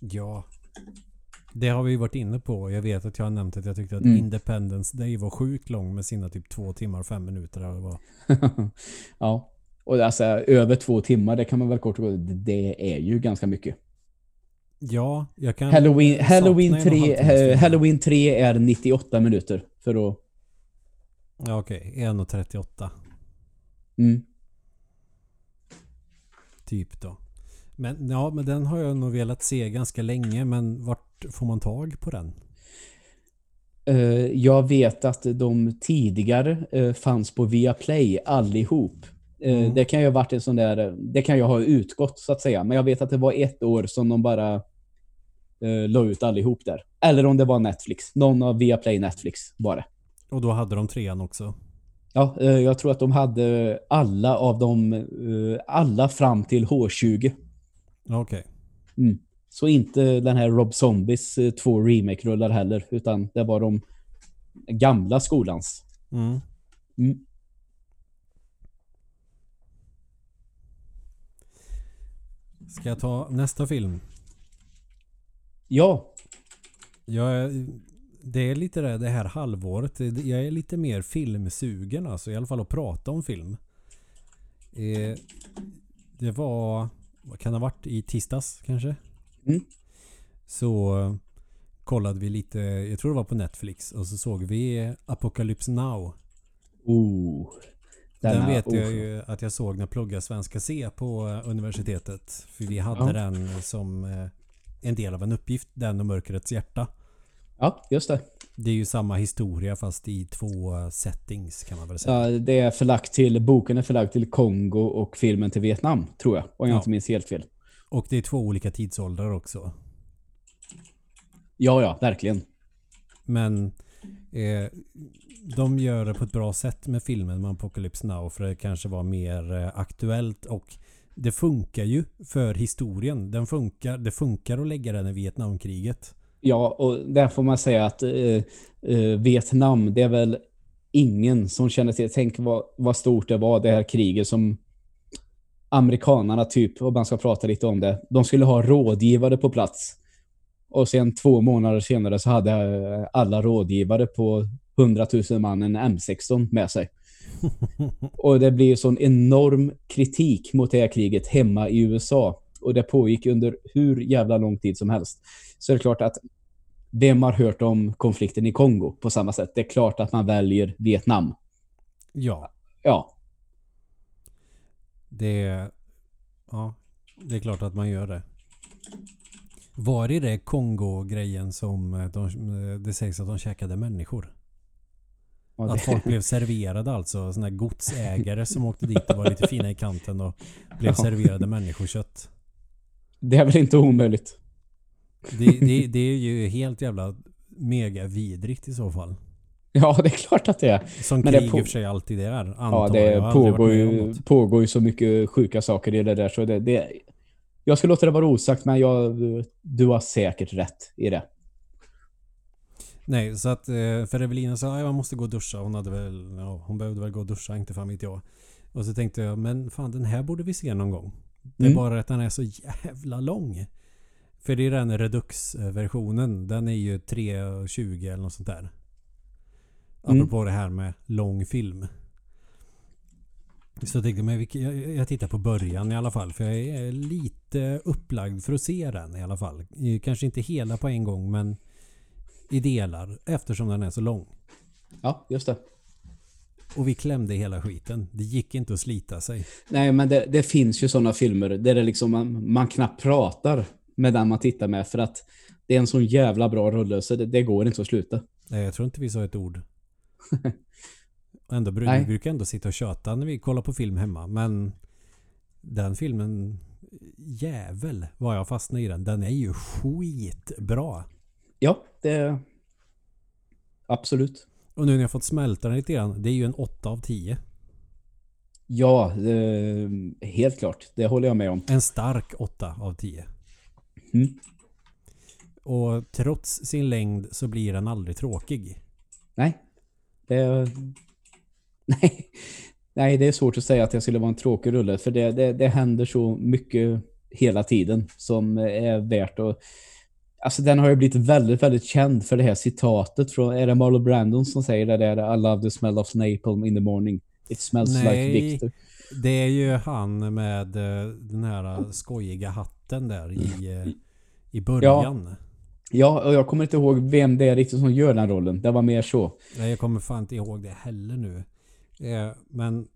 S2: Ja. Det har vi varit inne på. Jag vet att jag har nämnt att jag tyckte att
S1: Mm.
S2: Independence Day var sjukt lång med sina typ två timmar och fem minuter. Eller vad.
S1: ja. Och alltså över två timmar, det kan man väl kort och gott, det är ju ganska mycket.
S2: Ja, jag kan...
S1: Halloween, Halloween,
S2: en och en
S1: 3,
S2: halv timmes
S1: eh. Halloween 3 är 98 minuter för att...
S2: Ja, okej. 1.38
S1: Mm.
S2: typ då. Men ja, men den har jag nog velat se ganska länge. Men vart får man tag på den?
S1: Eh, jag vet att de tidigare eh, fanns på Viaplay allihop. Eh,
S2: Mm.
S1: Det kan ju ha varit en sån där, det kan ju ha utgått så att säga. Men jag vet att det var ett år som de bara eh, la ut allihop där. Eller om det var Netflix. Någon av Viaplay Netflix var det.
S2: Och då hade de trean också.
S1: Ja, eh, jag tror att de hade alla av dem, eh, alla fram till H20.
S2: Ja, Okej.
S1: Mm. Så inte den här Rob Zombies eh, två remake-rullar heller, utan det var de gamla skolans.
S2: Mm.
S1: Mm.
S2: Ska jag ta nästa film?
S1: Ja,
S2: Jag det är lite det, det här halvåret. Jag är lite mer filmsugen alltså. I alla fall att prata om film. Eh, det var... Vad kan det ha varit? I tisdags kanske?
S1: Mm.
S2: Så kollade vi lite, jag tror det var på Netflix, och så såg vi Apocalypse Now.
S1: Oh.
S2: Den,
S1: Denna-
S2: vet jag
S1: oh.
S2: ju att jag såg när jag pluggade svenska C på eh, universitetet. För vi hade
S1: Ja.
S2: den som eh, en del av en uppgift, den och Mörkrets hjärta.
S1: Ja, just det.
S2: Det är ju samma historia fast i två settings kan man väl säga.
S1: Ja, det är förlagt till, boken är förlagd till Kongo och filmen till Vietnam, tror jag. Om jag
S2: Ja.
S1: inte minns helt fel.
S2: Och det är två olika tidsåldrar också.
S1: Ja, ja, verkligen.
S2: Men eh, de gör det på ett bra sätt med filmen med Apocalypse Now för det kanske var mer eh, aktuellt och det funkar ju för historien. Den funkar, det funkar att lägga den i Vietnamkriget.
S1: Ja, och där får man säga att eh, eh, Vietnam, det är väl ingen som känner till. Tänk vad, vad stort det var, det här kriget som amerikanarna typ, om man ska prata lite om det, de skulle ha rådgivare på plats. Och sen två månader senare så hade eh, alla rådgivare på 100 000 man en M16 med sig. Och det blir sån enorm kritik mot det här kriget hemma i USA. Och det pågick under hur jävla lång tid som helst. Så det är klart att vem har hört om konflikten i Kongo på samma sätt? Det är klart att man väljer Vietnam.
S2: Ja,
S1: Ja,
S2: det är... Ja, det är klart att man gör det. Var det det Kongo-grejen som eh, de, eh, det sägs att de käkade människor?
S1: ja
S2: Att folk blev serverade alltså. Sådana här godsägare som åkte dit och var lite fina i kanten och blev
S1: Ja.
S2: serverade människokött.
S1: det är väl inte omöjligt.
S2: Det, det, det är ju helt jävla mega vidrigt i så fall.
S1: Ja, det är klart att det är.
S2: Som
S1: Men det
S2: krig
S1: på-
S2: i och för sig alltid är. Antar
S1: Ja,
S2: jag.
S1: det
S2: Jag aldrig
S1: pågår ju, pågår ju så mycket sjuka saker i det där. Så det, det, jag ska låta det vara osagt, men jag, du har säkert rätt i det.
S2: Nej, så att eh, för Evelina sa att jag måste gå och duscha. Hon hade väl, ja, hon behövde väl gå och duscha, inte fan vet jag. Och så tänkte jag, men fan den här borde vi se någon gång. Det är
S1: Mm.
S2: bara att den är så jävla lång. För det är den Redux-versionen. Den är ju 3.20 eller något sånt där.
S1: Mm.
S2: Apropå det här med lång film. Så jag tänkte men jag, tittar på början i alla fall. För jag är lite upplagd för att se den i alla fall. Kanske inte hela på en gång men i delar eftersom den är så lång.
S1: Ja, just det.
S2: Och vi klämde hela skiten. Det gick inte att slita sig.
S1: Nej, men det, det finns ju sådana filmer där det liksom man, man knappt pratar med den man tittar med för att det är en sån jävla bra rulle så det, det går inte att sluta.
S2: Nej, jag tror inte vi sa ett ord. Ändå, bru-
S1: Nej.
S2: vi brukar ändå sitta och köta när vi kollar på film hemma. Men den filmen, jävel vad jag fastnade i den. Den är ju skitbra.
S1: Ja, det... Absolut.
S2: Och nu när jag fått smälta den lite grann. Det är ju en 8 av 10.
S1: Ja, det, helt klart. Det håller jag med om.
S2: En stark 8 av 10.
S1: Mm.
S2: Och trots sin längd så blir den aldrig tråkig.
S1: Nej. Det, nej. nej, det är svårt att säga att det skulle vara en tråkig rulle. För det, det, det händer så mycket hela tiden som är värt att... Alltså den har ju blivit väldigt, väldigt känd för det här citatet från... Är det Marlon Brandon som säger det där? I love the smell of napalm in the morning. It smells
S2: Nej.
S1: like Victor.
S2: Det är ju han med eh, den här skojiga hatten där i, eh, i början.
S1: Ja, och jag kommer inte ihåg vem det är riktigt som gör den rollen. Det var mer så.
S2: Nej, jag kommer fan inte ihåg det heller nu. Eh, men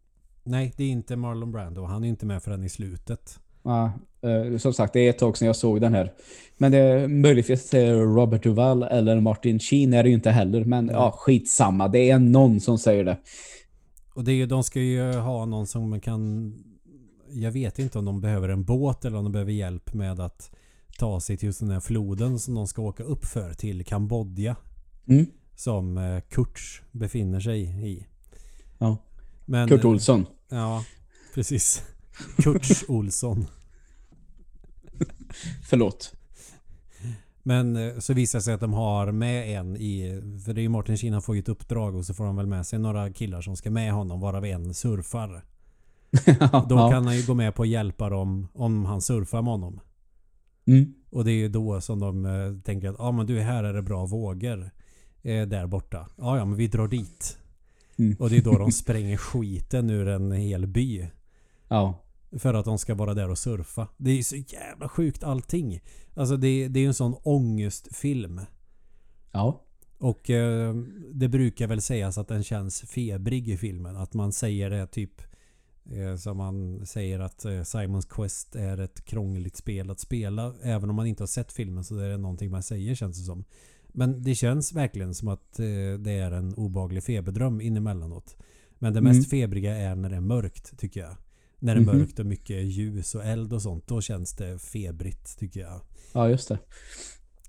S2: nej, det är inte Marlon Brando. Han är inte med förrän i slutet.
S1: Ja, eh, som sagt, det är ett tag sedan jag såg den här. Men det är möjligtvis Robert Duvall eller Martin Sheen är det ju inte heller. Men
S2: Nej.
S1: ja, skitsamma. Det är någon som säger det.
S2: Och det är de ska ju ha någon som kan... Jag vet inte om de behöver en båt eller om de behöver hjälp med att ta sig till just den här floden som de ska åka upp för till Kambodja.
S1: Mm.
S2: Som eh, Kurtz befinner sig i.
S1: Ja.
S2: Men,
S1: Kurt Olsson.
S2: Ja, precis. Kurtz Olsson.
S1: Förlåt.
S2: Men eh, så visar det sig att de har med en i... För det är ju Martin han får ju ett uppdrag och så får han väl med sig några killar som ska med honom varav en surfar. Då
S1: ja.
S2: kan han ju gå med på att hjälpa dem om han surfar med honom.
S1: Mm.
S2: Och det är ju då som de eh, tänker att ah, men du här är det bra vågor. Eh, där borta. Ja ja men vi drar dit.
S1: Mm.
S2: Och det är då de spränger skiten ur en hel by.
S1: Ja.
S2: För att de ska vara där och surfa. Det är ju så jävla sjukt allting. Alltså det, det är ju en sån ångestfilm.
S1: Ja.
S2: Och eh, det brukar väl sägas att den känns febrig i filmen. Att man säger det typ som man säger att eh, Simons Quest är ett krångligt spel att spela. Även om man inte har sett filmen så är det någonting man säger känns det som. Men det känns verkligen som att eh, det är en obaglig feberdröm inemellanåt. Men det mest
S1: Mm.
S2: febriga är när det är mörkt tycker jag. När det är
S1: Mhm.
S2: mörkt och mycket ljus och eld och sånt. Då känns det febrigt tycker jag.
S1: Ja, just det.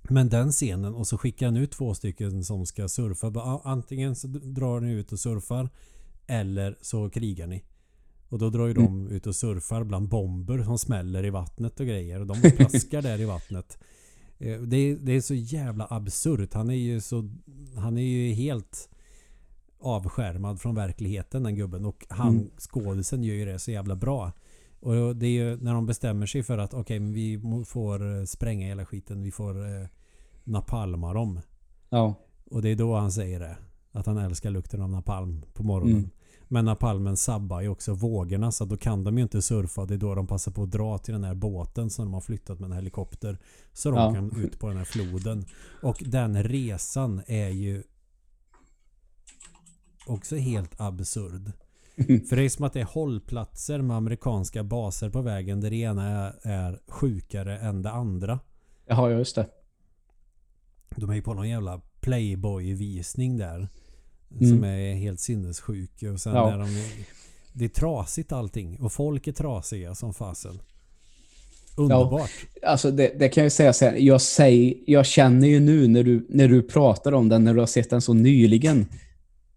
S2: Men den scenen och så skickar han ut två stycken som ska surfa. Antingen så drar ni ut och surfar eller så krigar ni. Och då drar ju de ut och surfar bland bomber som smäller i vattnet och grejer. Och de plaskar där i vattnet. Eh, Det är, det är så jävla absurt. Han är ju så... Han är ju helt avskärmad från verkligheten den gubben. Och han,
S1: Mm.
S2: skådisen gör ju det så jävla bra. Och det är ju när de bestämmer sig för att okej, men vi får eh, spränga hela skiten. Vi får eh, napalma dem.
S1: Ja.
S2: Och det är då han säger det. Att han älskar lukten av napalm på morgonen.
S1: Mm.
S2: Men napalmen sabbar ju också vågorna så då kan de ju inte surfa. Det är då de passar på att dra till den här båten som de har flyttat med en helikopter. Så de
S1: Ja.
S2: kan ut på den här floden. Och den resan är ju också helt absurd. För det är som att det är hållplatser med amerikanska baser på vägen där det ena är, sjukare än det andra.
S1: Jaha, ja, just det.
S2: De är ju på någon jävla Playboy-visning där.
S1: Mm.
S2: Som är helt sinnessjuk. Och sen
S1: Ja.
S2: är de, det är trasigt allting. Och folk är trasiga som fasen. Underbart.
S1: Alltså det, det kan jag säga så här. Jag, säger, jag känner ju nu när du, när du pratar om den, när du har sett den så nyligen.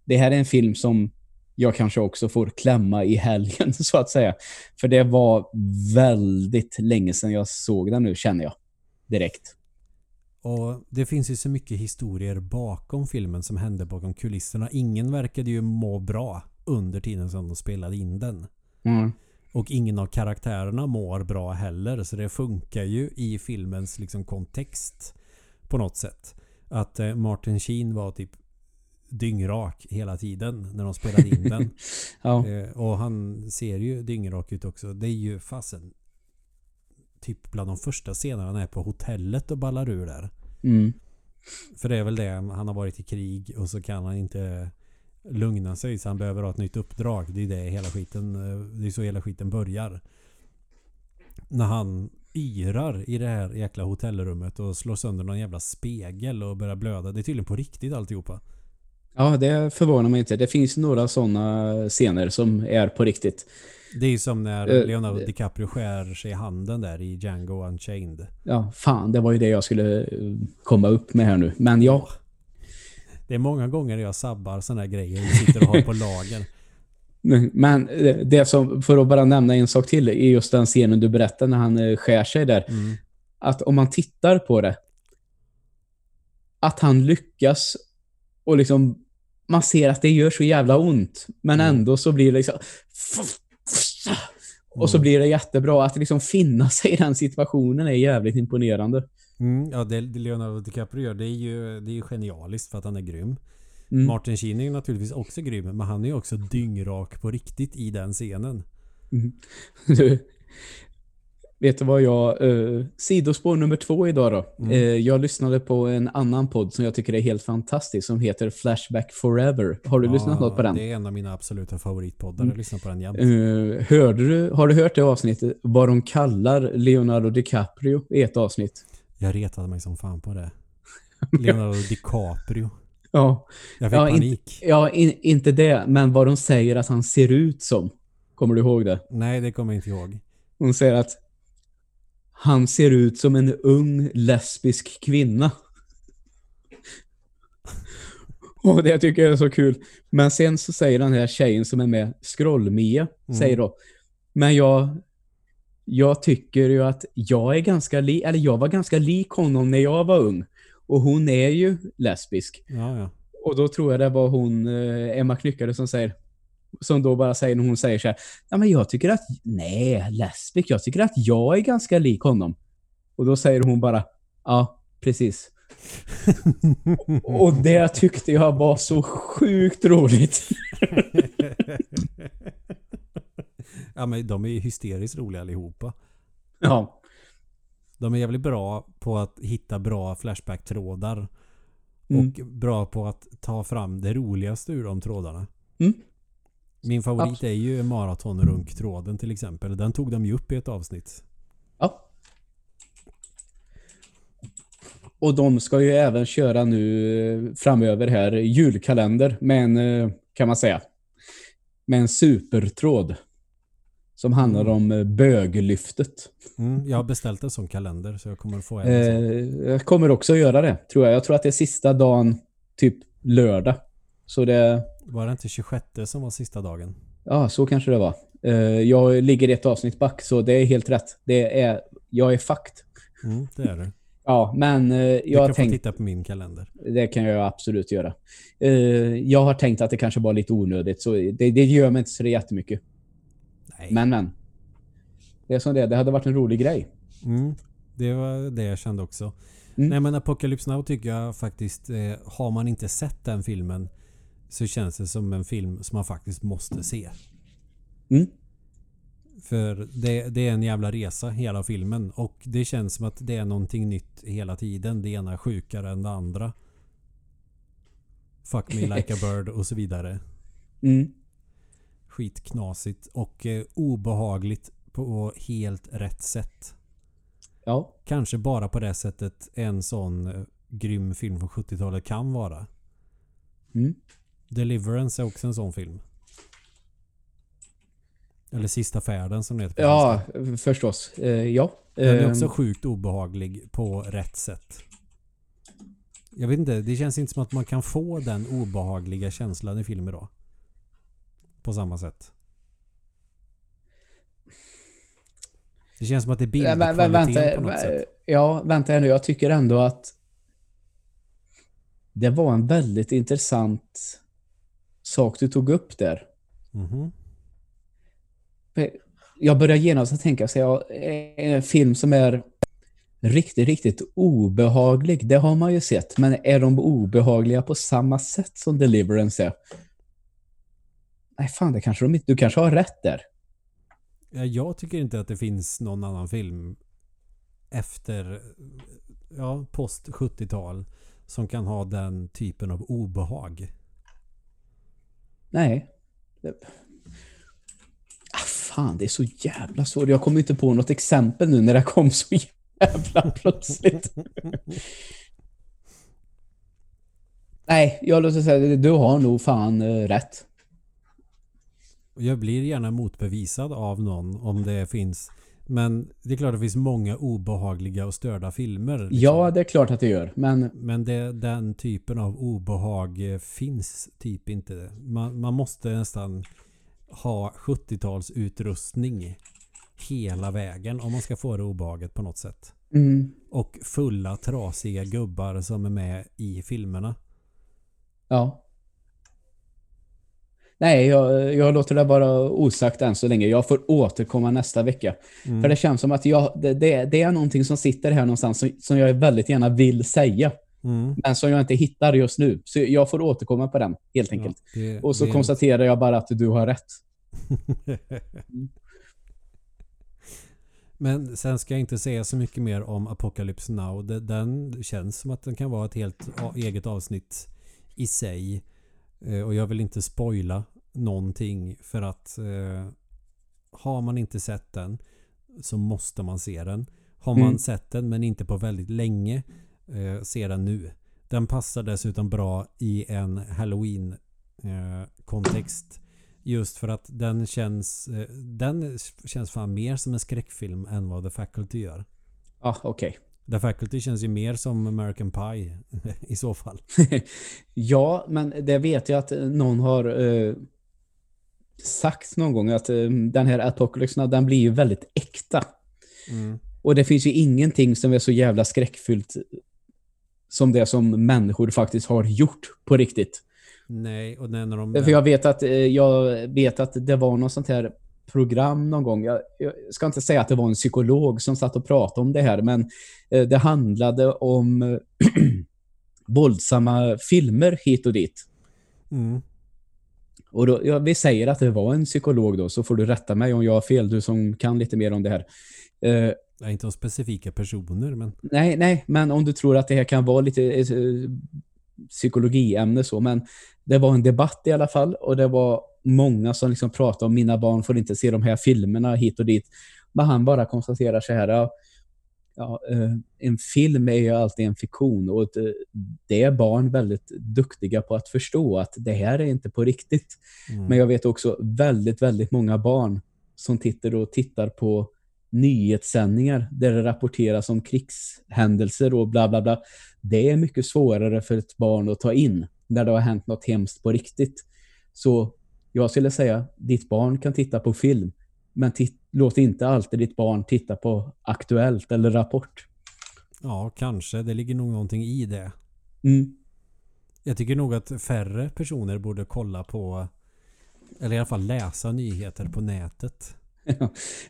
S1: Det här är en film som jag kanske också får klämma i helgen, så att säga. För det var väldigt länge sedan jag såg den nu, känner jag. Direkt.
S2: Och det finns ju så mycket historier bakom filmen som hände bakom kulisserna. Ingen verkade ju må bra under tiden som de spelade in den.
S1: Mm.
S2: Och ingen av karaktärerna mår bra heller. Så det funkar ju i filmens liksom kontext. På något sätt. Att eh, Martin Sheen var typ dyngrak hela tiden när de spelade in den.
S1: Ja.
S2: Eh, och han ser ju dyngrak ut också. Det är ju fasen typ bland de första scenerna han är på hotellet och ballar ur där.
S1: Mm.
S2: För det är väl det, han har varit i krig och så kan han inte lugna sig så han behöver ha ett nytt uppdrag. Det är det hela skiten, eh, det är så hela skiten börjar. När han yrar i det här jäkla hotellrummet och slår sönder någon jävla spegel och börjar blöda. Det är tydligen på riktigt alltihopa.
S1: Ja, det förvånar mig inte. Det finns några sådana scener som är på riktigt.
S2: Det är ju som när
S1: Eh,
S2: Leonardo
S1: det-
S2: DiCaprio skär sig i handen där i Django Unchained.
S1: Ja, fan, det var ju det jag skulle eh, komma upp med här nu. Men ja,
S2: Det är många gånger jag sabbar sådana här grejer och sitter och har på lager.
S1: Men eh, det som, för att bara nämna en sak till, är just den scenen du berättade när han skär sig där.
S2: Mm.
S1: Att om man tittar på det, att han lyckas och liksom, man ser att det gör så jävla ont, men
S2: Mm.
S1: ändå så blir det liksom och så
S2: Mm.
S1: blir det jättebra. Att liksom finna sig i den situationen är jävligt imponerande.
S2: Mm, ja, det det Leonardo DiCaprio gör, det är ju, det är ju genialiskt för att han är grym.
S1: Mm.
S2: Martin Sheen är ju naturligtvis också grym, men han är ju också dyngrak på riktigt i den scenen.
S1: Mm. Du, vet du vad jag... Uh, sidospår nummer två idag då.
S2: Mm.
S1: Eh, jag lyssnade på en annan podd som jag tycker är helt fantastisk som heter Flashback Forever. Har du lyssnat något på den?
S2: Det är en av mina absoluta favoritpoddar.
S1: Mm.
S2: Jag lyssnar på den jämt.
S1: Eh, hörde du, har du hört det avsnittet? Vad de kallar Leonardo DiCaprio i ett avsnitt?
S2: Jag retade mig som fan på det. Leonardo DiCaprio.
S1: Ja,
S2: Jag fick
S1: Ja,
S2: panik.
S1: ja in, inte det, men vad de säger att han ser ut som. Kommer du ihåg det?
S2: Nej, det kommer jag inte ihåg.
S1: Hon säger att han ser ut som en ung lesbisk kvinna. Och det tycker jag är så kul. Men sen så säger den här tjejen som är med, Scroll-Mia,
S2: Mm.
S1: säger då. Men jag, jag tycker ju att jag är ganska lik, eller jag var ganska lik honom när jag var ung. Och hon är ju lesbisk.
S2: Ja, ja.
S1: Och då tror jag det var hon, eh, Emma Knyckare, som säger som då bara säger när hon säger så här, ja men jag tycker att, nej, lesbisk, jag tycker att jag är ganska lik honom. Och då säger hon bara, ja, precis. Och det tyckte jag var så sjukt roligt.
S2: ja, men de är ju hysteriskt roliga allihopa.
S1: Ja.
S2: De är jävligt bra på att hitta bra Flashback-trådar.
S1: Mm.
S2: Och bra på att ta fram det roligaste ur de trådarna.
S1: Mm.
S2: Min favorit
S1: Absolut.
S2: är ju maratonrunktråden till exempel. Den tog de ju upp i ett avsnitt.
S1: Ja. Och de ska ju även köra nu eh, framöver här julkalender med en, eh, kan man säga, med en supertråd. Som handlar
S2: Mm.
S1: om eh, böglyftet.
S2: Mm, jag har beställt en sån kalender så jag kommer att få en.
S1: Eh, jag kommer också göra det, tror jag. Jag tror att det är sista dagen, typ lördag. Så det,
S2: Var det inte 26 som var sista dagen?
S1: ja, så kanske det var. Eh, jag ligger ett avsnitt back, så det är helt rätt. Det är, jag är fakt.
S2: Mm, det är det.
S1: Ja, men eh,
S2: Du
S1: jag har
S2: kan få titta på min kalender.
S1: Det kan jag absolut göra. Eh, jag har tänkt att det kanske var lite onödigt, så det, det gör mig inte så jättemycket.
S2: Nej.
S1: Men, men. Det är som det. Det hade varit en rolig grej.
S2: Mm, det var det jag kände också.
S1: Mm.
S2: Nej men Apocalypse Now tycker jag faktiskt, har man inte sett den filmen så känns det som en film som man faktiskt måste se.
S1: Mm.
S2: För det, det är en jävla resa hela filmen och det känns som att det är någonting nytt hela tiden. Det ena är sjukare än det andra. Fuck me like a bird och så vidare.
S1: Mm.
S2: Skitknasigt och eh, obehagligt på helt rätt sätt.
S1: Ja.
S2: Kanske bara på det sättet en sån eh, grym film från 70-talet kan vara.
S1: Mm.
S2: Deliverance är också en sån film. Eller Sista färden som det heter
S1: Ja, förstås. Eh, ja.
S2: Den är
S1: Ehm,
S2: också sjukt obehaglig på rätt sätt. Jag vet inte, det känns inte som att man kan få den obehagliga känslan i film idag. På samma sätt. Det känns som att det är
S1: vä-
S2: bildkvaliteten på något sätt.
S1: Ja, vänta här nu. Jag tycker ändå att det var en väldigt intressant sak du tog upp där.
S2: Mhm.
S1: Jag börjar genast tänka sig ja, en film som är riktigt, riktigt obehaglig. Det har man ju sett. Men är de obehagliga på samma sätt som Deliverance är? Nej, fan, det kanske de inte... Du kanske har rätt där.
S2: Ja, jag tycker inte att det finns någon annan film efter ja, post 70-tal som kan ha den typen av obehag.
S1: Nej. Ah, fan, det är så jävla svårt. Jag kommer inte på något exempel nu när det kom så jävla plötsligt. Nej, jag låter säga du har nog fan eh, rätt.
S2: Jag blir gärna motbevisad av någon om det finns. Men det är klart att det finns många obehagliga och störda filmer. liksom.
S1: Ja, det är klart att det gör. Men
S2: Men det, den typen av obehag eh, finns typ inte. Man, man måste nästan ha 70-talsutrustning hela vägen om man ska få det obehaget på något sätt.
S1: mm,
S2: Och fulla trasiga gubbar som är med i filmerna.
S1: ja. Nej, jag, jag låter det vara osagt än så länge. Jag får återkomma nästa vecka.
S2: Mm.
S1: För det känns som att jag, det, det, det är någonting som sitter här någonstans som, som jag väldigt gärna vill säga.
S2: Mm.
S1: Men som jag inte hittar just nu. Så jag får återkomma på den, helt enkelt.
S2: Ja, det-
S1: Och så konstaterar jag bara att du har rätt.
S2: Men sen ska jag inte säga så mycket mer om Apocalypse Now. Den känns som att den kan vara ett helt eget avsnitt i sig. Eh, Och jag vill inte spoila någonting för att eh, har man inte sett den så måste man se den. Har man
S1: Mm.
S2: sett den men inte på väldigt länge, eh, se den nu. Den passar dessutom bra i en Halloween-kontext. Just för att den känns, eh, den känns fan mer som en skräckfilm än vad The Faculty gör.
S1: Ja, okej.
S2: The Faculty känns ju mer som American Pie i så fall.
S1: Ja, men det vet jag att någon har eh, sagt någon gång att eh, den här apokalypsen, den blir ju väldigt äkta.
S2: Mm.
S1: Och det finns ju ingenting som är så jävla skräckfyllt som det som människor faktiskt har gjort på riktigt.
S2: Nej, och när de...
S1: För jag vet att, eh, jag vet att det var något sånt här program någon gång. Jag, jag ska inte säga att det var en psykolog som satt och pratade om det här, men eh, det handlade om eh, våldsamma filmer hit och dit.
S2: Mm.
S1: Och då, ja, vi säger att det var en psykolog då, så får du rätta mig om jag har fel, du som kan lite mer om det här. Eh,
S2: Ja, inte om specifika personer men...
S1: nej, nej, men om du tror att det här kan vara lite eh, psykologiämne så, men det var en debatt i alla fall och det var många som liksom pratade om mina barn får inte se de här filmerna hit och dit. Men han bara konstaterar så här, ja, ja, eh, en film är ju alltid en fiktion och det är barn väldigt duktiga på att förstå att det här är inte på riktigt. Mm. Men jag vet också väldigt, väldigt många barn som tittar och tittar på nyhetssändningar där det rapporteras om krigshändelser och bla bla bla. Det är mycket svårare för ett barn att ta in när det har hänt något hemskt på riktigt. Så jag skulle säga, ditt barn kan titta på film men låt inte alltid ditt barn titta på Aktuellt eller Rapport.
S2: Ja, kanske. Det ligger nog någonting i det.
S1: Mm.
S2: Jag tycker nog att färre personer borde kolla på eller i alla fall läsa nyheter på nätet.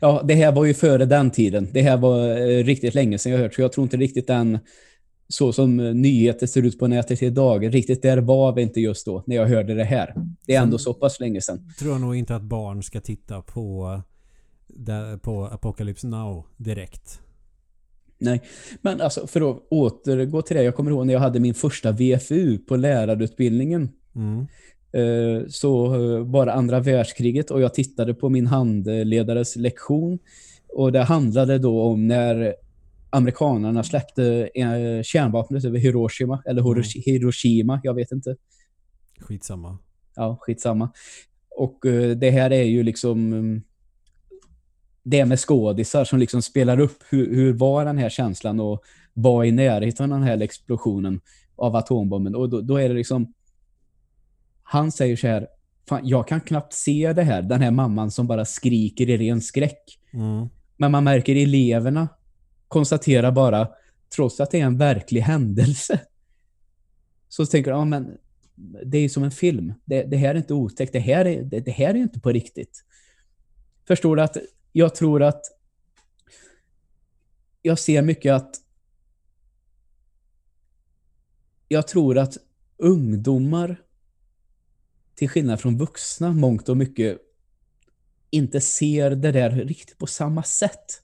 S1: Ja, det här var ju före den tiden. Det här var eh, riktigt länge sedan jag hört, så jag tror inte riktigt den så som nyheter ser ut på nätet idag. Riktigt där var vi inte just då när jag hörde det här. Det är ändå så pass länge sedan.
S2: Tror jag nog inte att barn ska titta på på Apocalypse Now direkt.
S1: Nej, men alltså för att återgå till det. Jag kommer ihåg när jag hade min första VFU på lärarutbildningen.
S2: Mm.
S1: Eh, så var det andra världskriget och jag tittade på min handledares lektion. Och det handlade då om när amerikanerna släppte eh, kärnvapnet över Hiroshima. Eller mm. Hiroshima, jag vet inte.
S2: Skitsamma.
S1: Ja, skitsamma. Och eh, det här är ju liksom mm, det med skådisar som liksom spelar upp hur, hur var den här känslan och var i närheten av den här explosionen av atombomben. Och då, då är det liksom han säger så här jag kan knappt se det här. Den här mamman som bara skriker i ren skräck.
S2: Mm.
S1: Men man märker eleverna konstaterar bara trots att det är en verklig händelse så tänker de, ja men det är som en film. Det, det, här är inte otäckt. Det här är, det, det här är inte på riktigt. Förstår du att jag tror att jag ser mycket att jag tror att ungdomar till skillnad från vuxna mångt och mycket inte ser det där riktigt på samma sätt.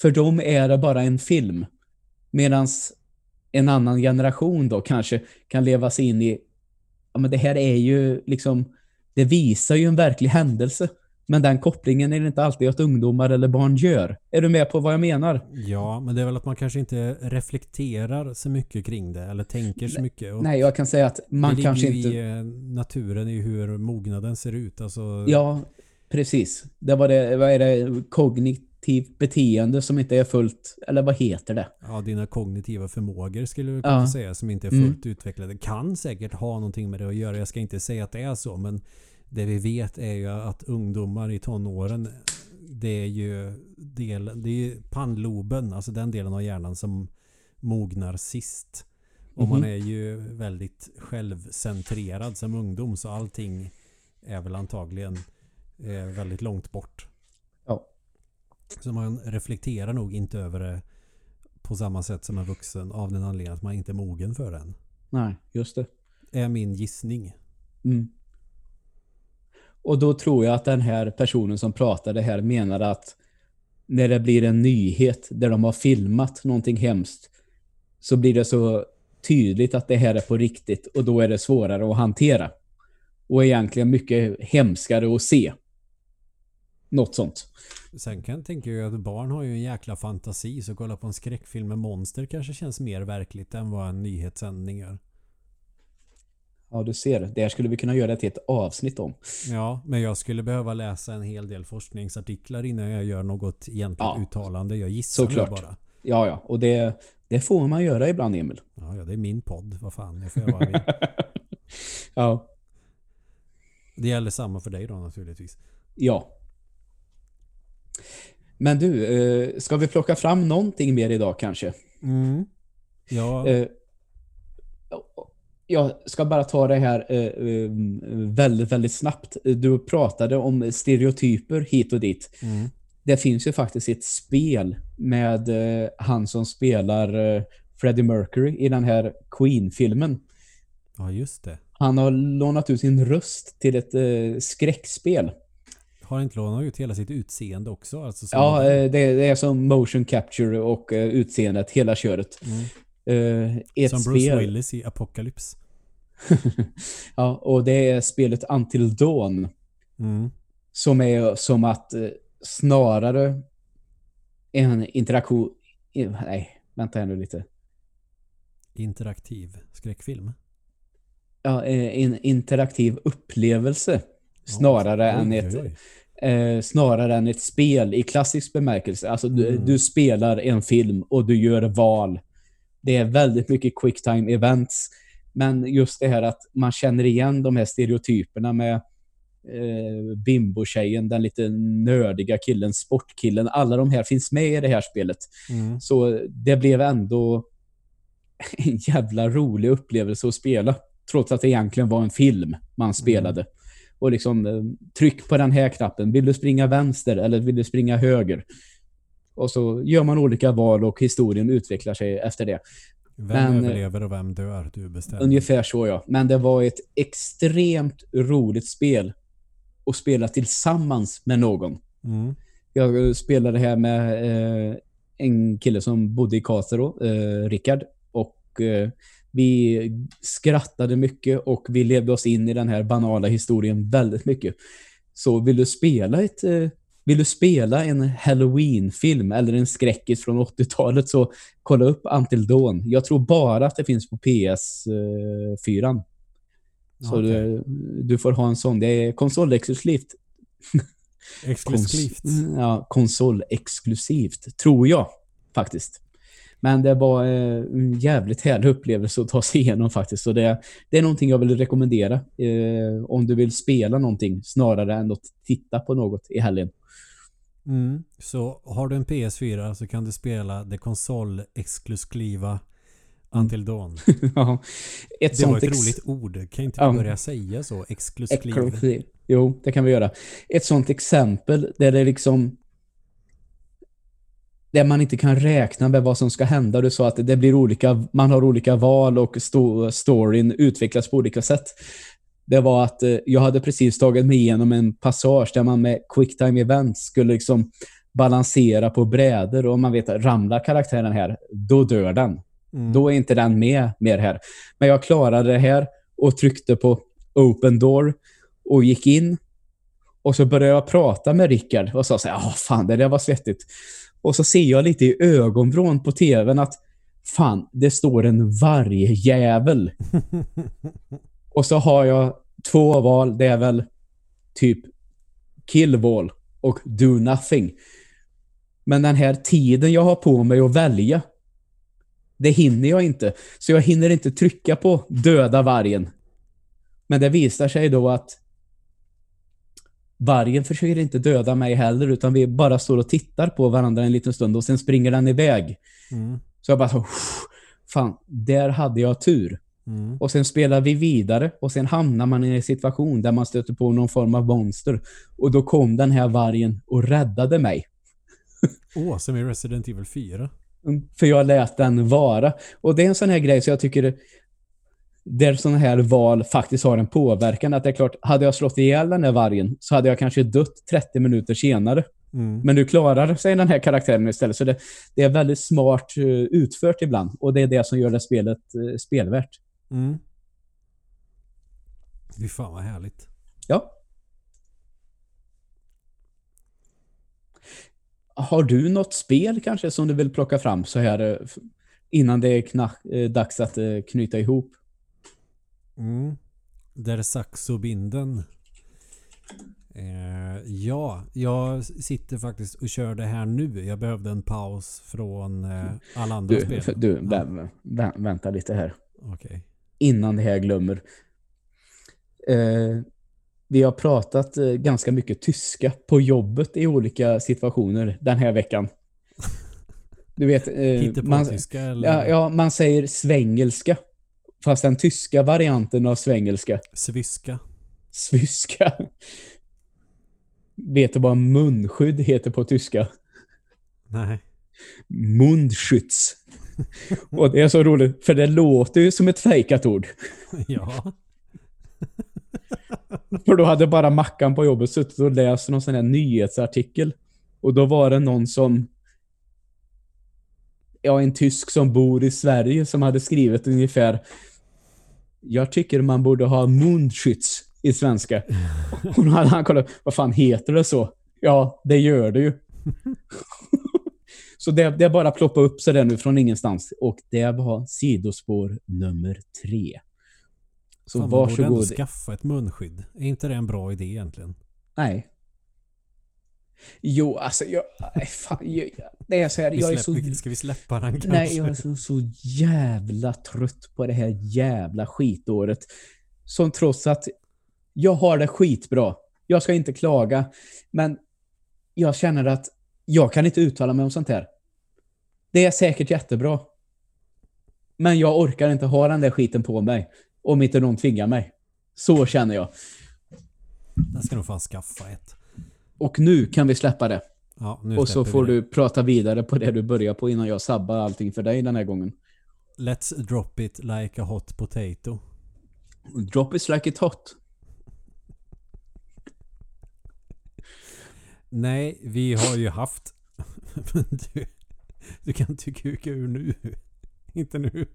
S1: För dem är det bara en film. Medan en annan generation då kanske kan leva sig in i ja men det här är ju liksom det visar ju en verklig händelse. Men den kopplingen är det inte alltid att ungdomar eller barn gör. Är du med på vad jag menar?
S2: Ja, men det är väl att man kanske inte reflekterar så mycket kring det eller tänker så mycket.
S1: Och Nej, jag kan säga att man kanske
S2: inte...
S1: i
S2: eh, naturen i hur mognaden ser ut. Alltså...
S1: Ja, precis. Det var det, vad är det, kognitivt beteende som inte är fullt, eller vad heter det?
S2: Ja, dina kognitiva förmågor skulle vi kunna ja. säga som inte är fullt mm. utvecklade. Kan säkert ha någonting med det att göra. Jag ska inte säga att det är så, men det vi vet är ju att ungdomar i tonåren det är ju del, det är pannloben, alltså den delen av hjärnan som mognar sist. Och mm -hmm. man mhm. är ju väldigt självcentrerad som ungdom så allting är väl antagligen eh, väldigt långt bort.
S1: Ja.
S2: Så man reflekterar nog inte över det på samma sätt som en vuxen av den anledningen att man inte är mogen för den.
S1: Nej, just det.
S2: Är min gissning.
S1: Mm. Och då tror jag att den här personen som pratade här menade att när det blir en nyhet där de har filmat någonting hemskt så blir det så tydligt att det här är på riktigt och då är det svårare att hantera. Och egentligen mycket hemskare att se. Något sånt.
S2: Sen kan jag tänka ju att barn har ju en jäkla fantasi så kolla på en skräckfilm med monster kanske känns mer verkligt än vad en nyhetssändning gör.
S1: Ja, du ser. Det här skulle vi kunna göra till ett avsnitt om.
S2: Ja, men jag skulle behöva läsa en hel del forskningsartiklar innan jag gör något egentligt ja, uttalande. Jag gissar såklart. bara.
S1: Ja, ja. Och det, det får man göra ibland, Emil.
S2: Ja, ja, det är min podd. Vad fan, jag får jag vill.
S1: ja.
S2: Det gäller samma för dig då naturligtvis.
S1: Ja. Men du, eh, ska vi plocka fram någonting mer idag kanske?
S2: Mm. Ja.
S1: Eh, jag ska bara ta det här eh, eh, väldigt, väldigt snabbt. Du pratade om stereotyper hit och dit.
S2: Mm.
S1: Det finns ju faktiskt ett spel med eh, han som spelar eh, Freddie Mercury i den här Queen-filmen.
S2: Ja, just det.
S1: Han har lånat ut sin röst till ett eh, skräckspel.
S2: Har inte lånat ut hela sitt utseende också? Alltså
S1: ja, det, det, är som motion capture och uh, utseendet, hela köret.
S2: Mm.
S1: Uh,
S2: ett Som Bruce spel. Willis i Apocalypse.
S1: ja, och det är spelet Until Dawn.
S2: Mm.
S1: Som är som att eh, snarare en interaktion... Nej, vänta här nu lite.
S2: Interaktiv skräckfilm.
S1: Ja, eh, en interaktiv upplevelse. Snarare
S2: Oj,
S1: än
S2: oj,
S1: ett...
S2: oj.
S1: Eh, snarare än ett spel i klassisk bemärkelse. Alltså du,
S2: Mm.
S1: du spelar en film och du gör val. Det är väldigt mycket quicktime events. Men just det här att man känner igen de här stereotyperna med eh, bimbo-tjejen, den lite nördiga killen, sportkillen. Alla de här finns med i det här spelet.
S2: Mm.
S1: Så det blev ändå en jävla rolig upplevelse att spela. Trots att det egentligen var en film man spelade. Och liksom, eh, tryck på den här knappen. Vill du springa vänster eller vill du springa höger? Och så gör man olika val och historien utvecklar sig efter det.
S2: Vem
S1: Men, eh,
S2: överlever och vem dör? Du bestämmer.
S1: Ungefär så ja. Men det var ett extremt roligt spel att spela tillsammans med någon.
S2: Mm.
S1: Jag spelade här med eh, en kille som bodde i Karlstad, eh, Rickard. Och eh, vi skrattade mycket och vi levde oss in i den här banala historien väldigt mycket. Så vill du spela ett... Eh, vill du spela en Halloween-film eller en skräckis från 80-talet så kolla upp Until Dawn. Jag tror bara att det finns på PS4. Så
S2: Okej.
S1: du, du får ha en sån. Det är konsolexklusivt.
S2: Exklusivt.
S1: Kons- ja, konsolexklusivt, tror jag faktiskt. Men det var eh, en jävligt härlig upplevelse att ta sig igenom faktiskt. Så det, det är någonting jag vill rekommendera eh, om du vill spela någonting snarare än att titta på något i helgen.
S2: Mm. Så har du en PS4 så kan du spela det konsolexklusiva Until Dawn.
S1: Ja, ett
S2: Det var ett roligt ord. Kan inte
S1: Ja.
S2: vi börja säga så? Exklusiv.
S1: Jo, det kan vi göra. Ett sånt exempel där det liksom där man inte kan räkna med vad som ska hända. Du sa att det blir olika, man har olika val och sto, storyn utvecklas på olika sätt. Det var att eh, jag hade precis tagit mig igenom en passage där man med quicktime events skulle liksom balansera på brädor och man vet att ramlar karaktären här, då dör den.
S2: Mm.
S1: Då är inte den med mer här. Men jag klarade det här och tryckte på open door och gick in. Och så började jag prata med Rickard och sa så här, "Ah, fan det där var svettigt. Och så ser jag lite i ögonvrån på tvn att fan, det står en vargjävel. och så har jag två val, det är väl typ kill wall och do nothing. Men den här tiden jag har på mig att välja, det hinner jag inte. Så jag hinner inte trycka på döda vargen. Men det visar sig då att vargen försöker inte döda mig heller, utan vi bara står och tittar på varandra en liten stund och sen springer den iväg.
S2: Mm.
S1: Så jag bara så, "Uff, fan, där hade jag tur.
S2: Mm.
S1: Och sen spelar vi vidare och sen hamnar man i en situation där man stöter på någon form av monster. Och då kom den här vargen och räddade mig.
S2: Åh, som i Resident Evil 4.
S1: Mm, För jag lät den vara. Och det är en sån här grej så jag tycker där sådana här val faktiskt har en påverkan. Att det är klart, hade jag slått ihjäl den här vargen så hade jag kanske dött 30 minuter senare.
S2: Mm.
S1: Men nu klarar sig den här karaktären istället. Så det, det är väldigt smart eh, utfört ibland. Och det är det som gör det spelet eh, spelvärt.
S2: Mm. Fy fan vad härligt.
S1: Ja. Har du något spel kanske som du vill plocka fram så här eh, innan det är knack, eh, dags att eh, knyta ihop?
S2: Mm. Där saxobinden. Eh, ja, jag sitter faktiskt och kör det här nu. Jag behövde en paus från eh, alla andra
S1: Du,
S2: spel.
S1: du vä- vä- vänta lite här.
S2: Okej.
S1: Innan det här glömmer. Eh, vi har pratat eh, ganska mycket tyska på jobbet i olika situationer den här veckan. Du vet, eh, man,
S2: tyska eller
S1: ja, ja, man säger svängelska. Fast den tyska varianten av svängelska.
S2: sviska?
S1: Svyska. Vet du vad munskydd heter på tyska?
S2: Nej.
S1: Mundschutz. Och det är så roligt, för det låter ju som ett fejkat ord.
S2: ja.
S1: För då hade bara Mackan på jobbet suttit och läst någon sån här nyhetsartikel. Och då var det någon som... Ja, en tysk som bor i Sverige som hade skrivit ungefär... Jag tycker man borde ha munskydds i svenska. Och då hade han kollat, vad fan heter det så? Ja, det gör det ju. Så det, det bara att ploppa upp sig där nu från ingenstans. Och det var sidospår nummer tre. Så
S2: Fan, man borde ändå
S1: varsågod.
S2: skaffa ett munskydd. Är inte det en bra idé egentligen?
S1: Nej. Jo, alltså jag... nej, Fan, jag, det är så här,
S2: Vi
S1: jag är så...
S2: släpper, Ska vi släppa den kanske?
S1: Nej, jag är så, så jävla trött på det här jävla skitåret. Som trots att jag har det skitbra. Jag ska inte klaga. Men jag känner att jag kan inte uttala mig om sånt här. Det är säkert jättebra. Men jag orkar inte ha den där skiten på mig. Om inte någon tvingar mig. Så känner jag.
S2: Jag ska nog fan skaffa ett.
S1: Och nu kan vi släppa det.
S2: Ja,
S1: Och så får du prata vidare på det du börjar på innan jag sabbar allting för dig den här gången.
S2: Let's drop it like a hot potato.
S1: Drop is like it hot.
S2: Nej, vi har ju haft... Du, du kan inte kuka ur nu. Inte nu.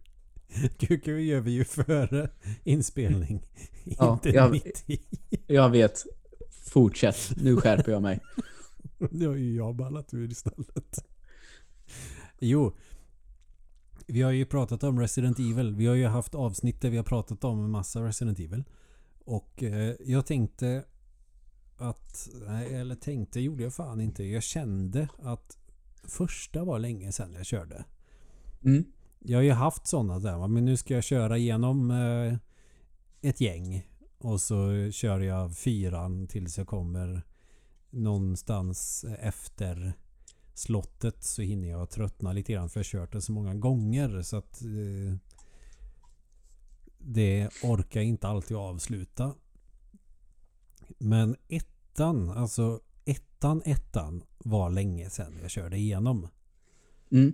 S2: Kuka ur gör vi ju före inspelning.
S1: Ja,
S2: inte
S1: jag-
S2: mitt i.
S1: Jag vet. Fortsätt. Nu skärper jag mig.
S2: Det har ju jag ballat ur istället. Jo. Vi har ju pratat om Resident Evil. Vi har ju haft avsnitt där vi har pratat om en massa Resident Evil. Och eh, jag tänkte att... Nej, eller tänkte gjorde jag fan inte. Jag kände att första var länge sedan jag körde.
S1: Mm.
S2: Jag har ju haft sådana där. Men nu ska jag köra igenom eh, ett gäng. Och så kör jag fyran tills jag kommer någonstans efter slottet så hinner jag tröttna lite grann för jag har kört det så många gånger så att eh, det orkar inte alltid avsluta. Men ettan, alltså ettan ettan var länge sedan jag körde igenom.
S1: Mm.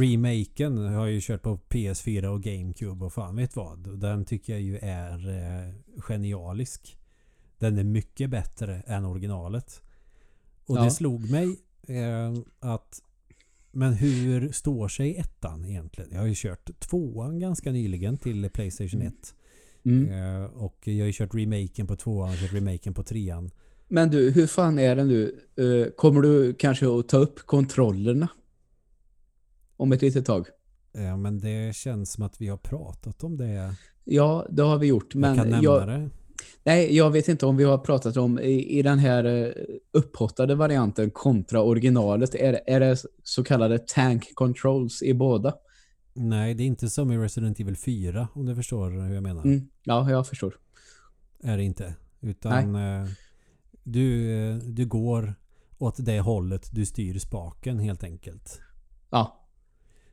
S2: Remaken har jag ju kört på PS4 och GameCube och fan vet vad. Den tycker jag ju är eh, genialisk. Den är mycket bättre än originalet. Och
S1: Ja.
S2: det slog mig eh, att men hur står sig ettan egentligen? Jag har ju kört tvåan ganska nyligen till Playstation 1.
S1: Mm.
S2: Eh, och jag har ju kört remaken på tvåan och kört remaken på trean.
S1: Men du, hur fan är det nu? Eh, kommer du kanske att ta upp kontrollerna? Om ett litet tag?
S2: Eh, men det känns som att vi har pratat om det.
S1: Ja, det har vi gjort. Men
S2: jag kan nämna
S1: jag,
S2: det.
S1: nej, jag vet inte om vi har pratat om i, i den här eh, upphottade varianten kontra originalet. Är, är det så kallade tank controls i båda?
S2: Nej, det är inte som i Resident Evil 4 om du förstår hur jag menar.
S1: Mm. Ja, jag förstår.
S2: Är det inte. Utan eh, du, du går åt det hållet du styr spaken helt enkelt.
S1: Ja,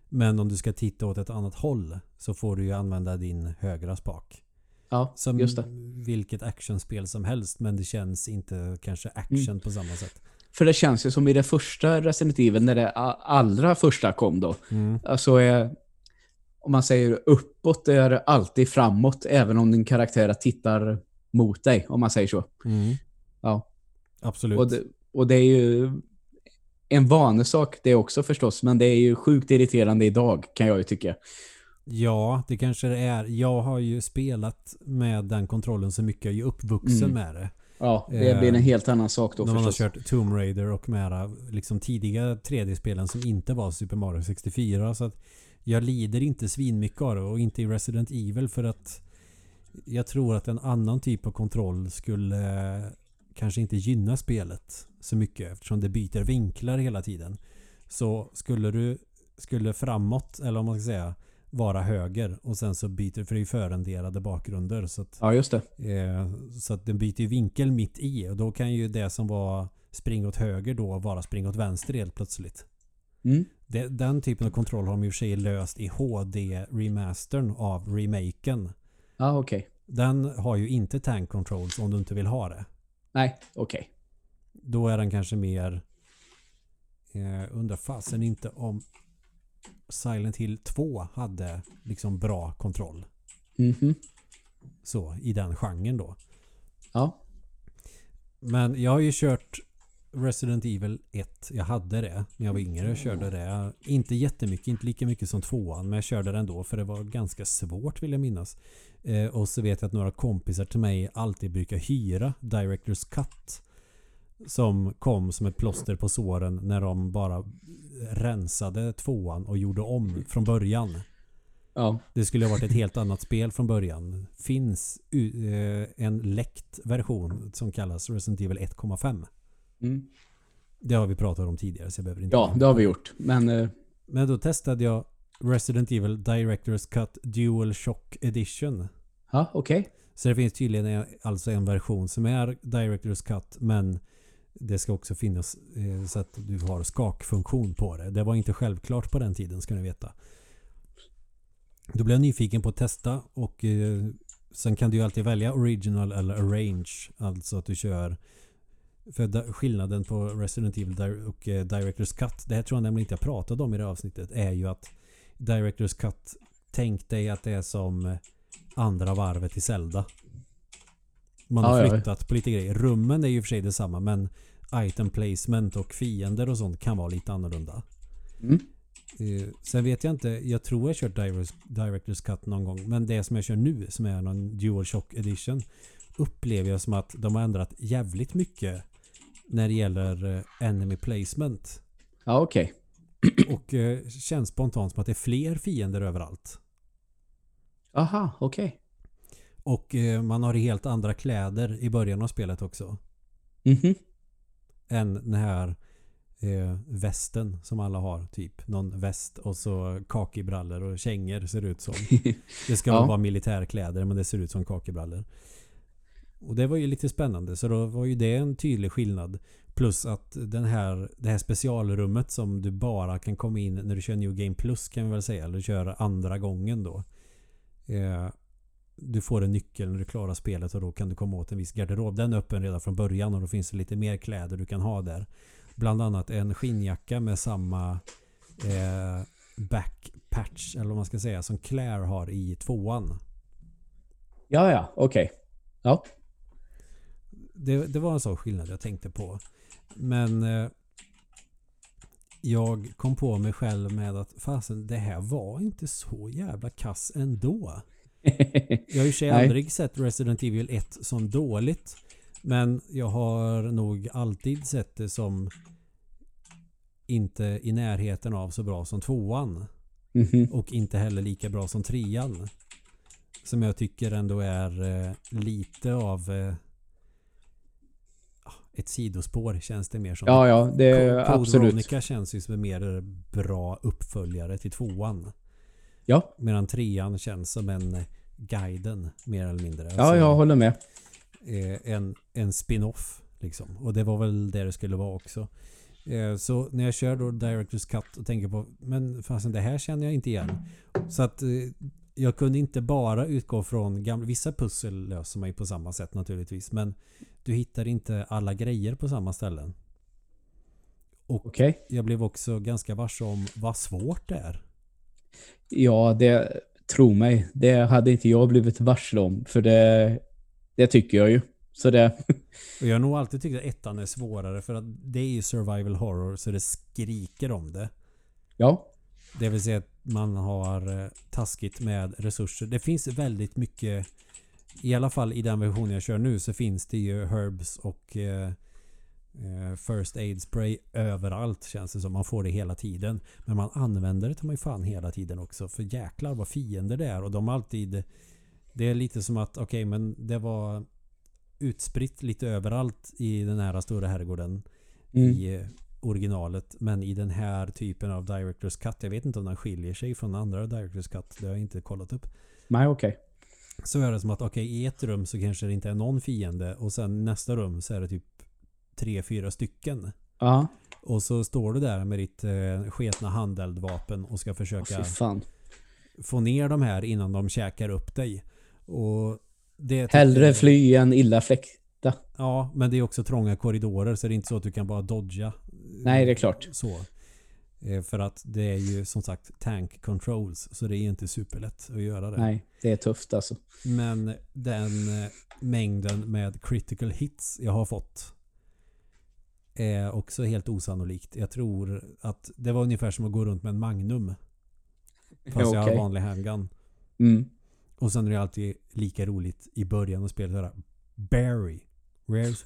S2: Men om du ska titta åt ett annat håll så får du ju använda din högra spak.
S1: ja
S2: Som
S1: just det.
S2: vilket actionspel som helst men det känns inte kanske action
S1: Mm.
S2: på samma sätt.
S1: För det känns ju som i det första Resident Evil, när det allra första kom då.
S2: Mm.
S1: Alltså är, om man säger uppåt är alltid framåt, även om din karaktär tittar mot dig, om man säger så.
S2: Mm.
S1: Ja.
S2: Absolut.
S1: Och det, och det är ju en vanesak det också förstås, men det är ju sjukt irriterande idag, kan jag ju tycka.
S2: Ja, det kanske det är. Jag har ju spelat med den kontrollen så mycket. Jag är ju uppvuxen
S1: Mm.
S2: med det.
S1: Ja, det
S2: Eh,
S1: blir en helt annan sak då
S2: När man har kört Tomb Raider och mera liksom tidiga 3D-spelen som inte var Super Mario 64. Så att jag lider inte svinmycket av det och inte i Resident Evil för att jag tror att en annan typ av kontroll skulle kanske inte gynna spelet så mycket eftersom det byter vinklar hela tiden. Så skulle du skulle framåt, eller om man ska säga, vara höger och sen så byter, för det är ju förenderade bakgrunder. Så att
S1: Ja, just det.
S2: Eh, Så att den byter ju vinkel mitt i och då kan ju det som var spring åt höger då vara spring åt vänster helt plötsligt.
S1: Mm.
S2: Det, den typen av kontroll har de i och för sig löst i HD-remastern av remaken.
S1: Ja, okej.
S2: Den har ju inte tank controls om du inte vill ha det.
S1: Nej, okej.
S2: Då är den kanske mer... Eh, undrar fasen inte om Silent Hill 2 hade liksom bra kontroll.
S1: Mhm.
S2: Så, i den genren då.
S1: Ja.
S2: Men jag har ju kört Resident Evil 1. Jag hade det när jag var yngre. Jag körde det. Inte jättemycket, inte lika mycket som tvåan. Men jag körde det ändå för det var ganska svårt vill jag minnas. Eh, och så vet jag att några kompisar till mig alltid brukar hyra Directors Cut. Som kom som ett plåster på såren när de bara rensade tvåan och gjorde om från början.
S1: Ja.
S2: Det skulle ha varit ett helt annat spel från början. Finns uh, en läckt version som kallas Resident Evil 1,5.
S1: Mm.
S2: Det har vi pratat om tidigare så jag behöver inte...
S1: Ja, det har vi gjort. Men eh,
S2: Men då testade jag Resident Evil Directors Cut Dual Shock Edition.
S1: ja, okej.
S2: Så det finns tydligen en- alltså en version som är Directors Cut men det ska också finnas eh, så att du har skakfunktion på det. Det var inte självklart på den tiden ska ni veta. Då blev jag nyfiken på att testa och eh, sen kan du ju alltid välja original eller arrange. Alltså att du kör för skillnaden på Resident Evil och eh, Directors Cut, det här tror jag nämligen inte jag pratade om i det här avsnittet, är ju att Directors Cut, tänk dig att det är som eh, andra varvet i Zelda. Man har
S1: Ja, ja.
S2: flyttat på lite grejer. Rummen är ju för sig detsamma men item placement och fiender och sånt kan vara lite annorlunda.
S1: Mm.
S2: Eh, sen vet jag inte, jag tror jag kört Direct- Directors Cut någon gång. Men det som jag kör nu som är någon Dual Shock Edition upplever jag som att de har ändrat jävligt mycket när det gäller eh, enemy placement.
S1: Ja, okej.
S2: Och eh, känns spontant som att det är fler fiender överallt.
S1: Aha, okej.
S2: Och eh, man har helt andra kläder i början av spelet också.
S1: Mhm.
S2: Än den här eh, västen som alla har. Typ någon väst och så kakibrallor och kängor ser det ut som. Det ska
S1: Ja.
S2: vara militärkläder men det ser ut som kakibrallor. Och det var ju lite spännande så då var ju det en tydlig skillnad. Plus att den här, det här specialrummet som du bara kan komma in när du kör New Game Plus kan vi väl säga. Eller kör andra gången då. Eh, du får en nyckel när du klarar spelet och då kan du komma åt en viss garderob. Den är öppen redan från början och då finns det lite mer kläder du kan ha där. Bland annat en skinnjacka med samma eh, backpatch eller vad man ska säga som Claire har i tvåan.
S1: Ja, ja, okej. Ja.
S2: Det, det var en sån skillnad jag tänkte på. Men eh, jag kom på mig själv med att fasen det här var inte så jävla kass ändå. Jag har ju sig aldrig sett Resident Evil 1 som dåligt. Men jag har nog alltid sett det som inte i närheten av så bra som tvåan.
S1: Mhm.
S2: Och inte heller lika bra som trean. Som jag tycker ändå är eh, lite av eh, ett sidospår känns det mer som.
S1: Ja, ja, det är
S2: Co- Code
S1: absolut.
S2: Veronica känns ju som en mer bra uppföljare till tvåan.
S1: Ja,
S2: Medan trean känns som en guiden mer eller mindre.
S1: ja,
S2: Alltså,
S1: jag håller med.
S2: eh, en, en spin-off liksom. Och det var väl det det skulle vara också. Eh, så när jag kör då Directors Cut och tänker på men fasen det här känner jag inte igen. Så att eh, jag kunde inte bara utgå från gamla... Vissa pussel löser man ju på samma sätt naturligtvis. Men du hittar inte alla grejer på samma ställen. Och
S1: Okej.
S2: jag blev också ganska varse om vad svårt det är.
S1: Ja, det... Tro mig, det hade inte jag blivit varsel om. För det... Det tycker jag ju. Så det...
S2: Och jag har nog alltid tyckt att ettan är svårare för att det är ju survival horror så det skriker om det.
S1: Ja.
S2: Det vill säga att man har eh, taskigt med resurser. Det finns väldigt mycket i alla fall i den version jag kör nu så finns det ju herbs och eh, eh, First Aid Spray överallt känns det som. Man får det hela tiden. Men man använder det till man ju fan hela tiden också. För jäklar vad fiender det är. Och de alltid... Det är lite som att okej men det var utspritt lite överallt i den här stora herrgården
S1: Mm.
S2: i eh, originalet. Men i den här typen av Directors Cut. Jag vet inte om den skiljer sig från andra Directors Cut. Det har jag inte kollat upp.
S1: Nej, okej.
S2: Så är det som att okej i ett rum så kanske det inte är någon fiende. Och sen nästa rum så är det typ tre, fyra stycken.
S1: Ja.
S2: Och så står du där med ditt eh, sketna handeldvapen och ska försöka
S1: fan.
S2: få ner de här innan de käkar upp dig. Och det
S1: Hellre
S2: jag-
S1: fly än illa fläkta.
S2: Ja, men det är också trånga korridorer så det är inte så att du kan bara dodga.
S1: Nej, det är klart.
S2: Så. Eh, För att det är ju som sagt tank controls så det är inte superlätt att göra det.
S1: Nej, det är tufft alltså.
S2: Men den eh, mängden med critical hits jag har fått är också helt osannolikt. Jag tror att det var ungefär som att gå runt med en Magnum. Fast jag har vanlig handgun.
S1: Mm.
S2: Och sen är det alltid lika roligt i början av spelet. Sådär, Barry. Where's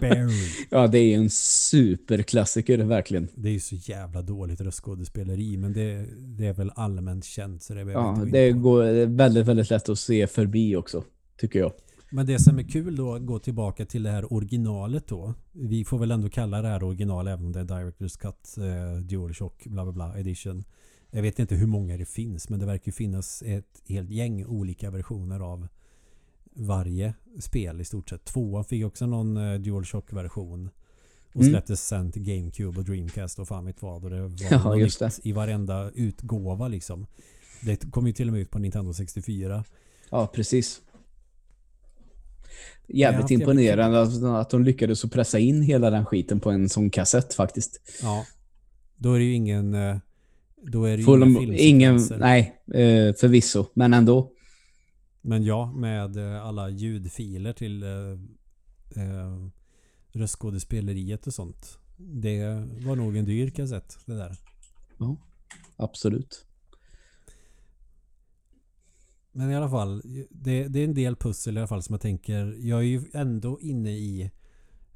S2: Barry?
S1: Ja, det är ju en superklassiker verkligen.
S2: Det är ju så jävla dåligt röstskådespeleri men det, det är väl allmänt känt så det jag
S1: Ja, det
S2: på.
S1: går är väldigt, väldigt lätt att se förbi också, tycker jag.
S2: Men det som är kul då att gå tillbaka till det här originalet då. Vi får väl ändå kalla det här original även om det är Directors Cut, eh, DualShock, bla bla bla edition. Jag vet inte hur många det finns men det verkar ju finnas ett helt gäng olika versioner av varje spel i stort sett. Tvåan fick också någon eh, DualShock-version. Och
S1: Mm.
S2: släpptes sen till GameCube och Dreamcast och fan vet vad. Och det var
S1: Ja, just
S2: nytt i varenda utgåva liksom. Det kom ju till och med ut på Nintendo 64.
S1: Ja, precis. Jävligt imponerande att, att de lyckades att pressa in hela den skiten på en sån kassett faktiskt.
S2: Ja. Då är det ju ingen... eh, Då är det ju
S1: Full
S2: inga
S1: ingen, nej, eh, förvisso, men ändå.
S2: Men ja, med eh, alla ljudfiler till eh, eh, röstskådespeleriet och sånt. Det var nog en dyr kassett det där.
S1: Absolut.
S2: Men i alla fall, det, det är en del pussel i alla fall som jag tänker. Jag är ju ändå inne i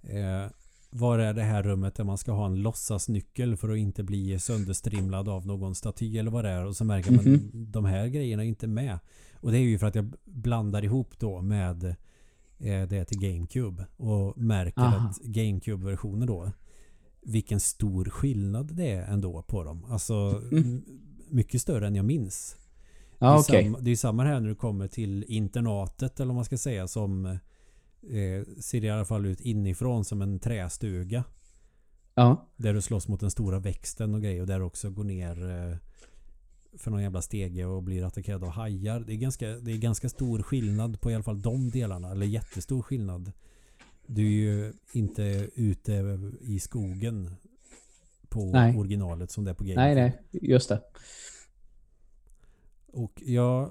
S2: eh, var är det här rummet där man ska ha en låtsasnyckel för att inte bli sönderstrimlad av någon staty eller vad det är. Och så märker man
S1: Mhm.
S2: de här grejerna är inte med. Och det är ju för att jag blandar ihop då med eh, det till GameCube. Och märker
S1: Aha.
S2: att GameCube-versionen då vilken stor skillnad det är ändå på dem. Alltså
S1: Mm.
S2: mycket större än jag minns.
S1: Ja,
S2: det, är
S1: okej.
S2: samma, det är samma här när du kommer till internatet eller vad man ska säga som eh, ser i alla fall ut inifrån som en trästuga.
S1: Ja.
S2: Där du slåss mot den stora växten och grejer och där du också går ner eh, för någon jävla stege och blir attackerad av hajar. Det är, ganska, det är ganska stor skillnad på i alla fall de delarna. Eller jättestor skillnad. Du är ju inte ute i skogen på
S1: Nej.
S2: originalet som det är på GameCube.
S1: Nej, nej, just det.
S2: Och jag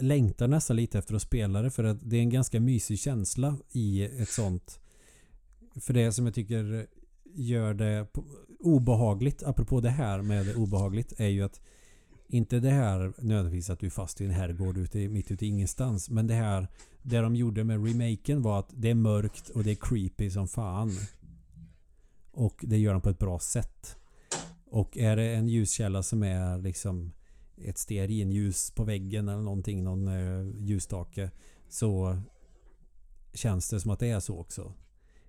S2: längtar nästan lite efter att spela det för att det är en ganska mysig känsla i ett sånt. För det som jag tycker gör det obehagligt, apropå det här med det obehagligt, är ju att inte det här nödvändigtvis att du är fast i en herrgård ute, mitt ute i ingenstans. Men det här, det de gjorde med remaken var att det är mörkt och det är creepy som fan. Och det gör de på ett bra sätt. Och är det en ljuskälla som är liksom ett stearinljus på väggen eller någonting, någon eh, ljusstake så känns det som att det är så också.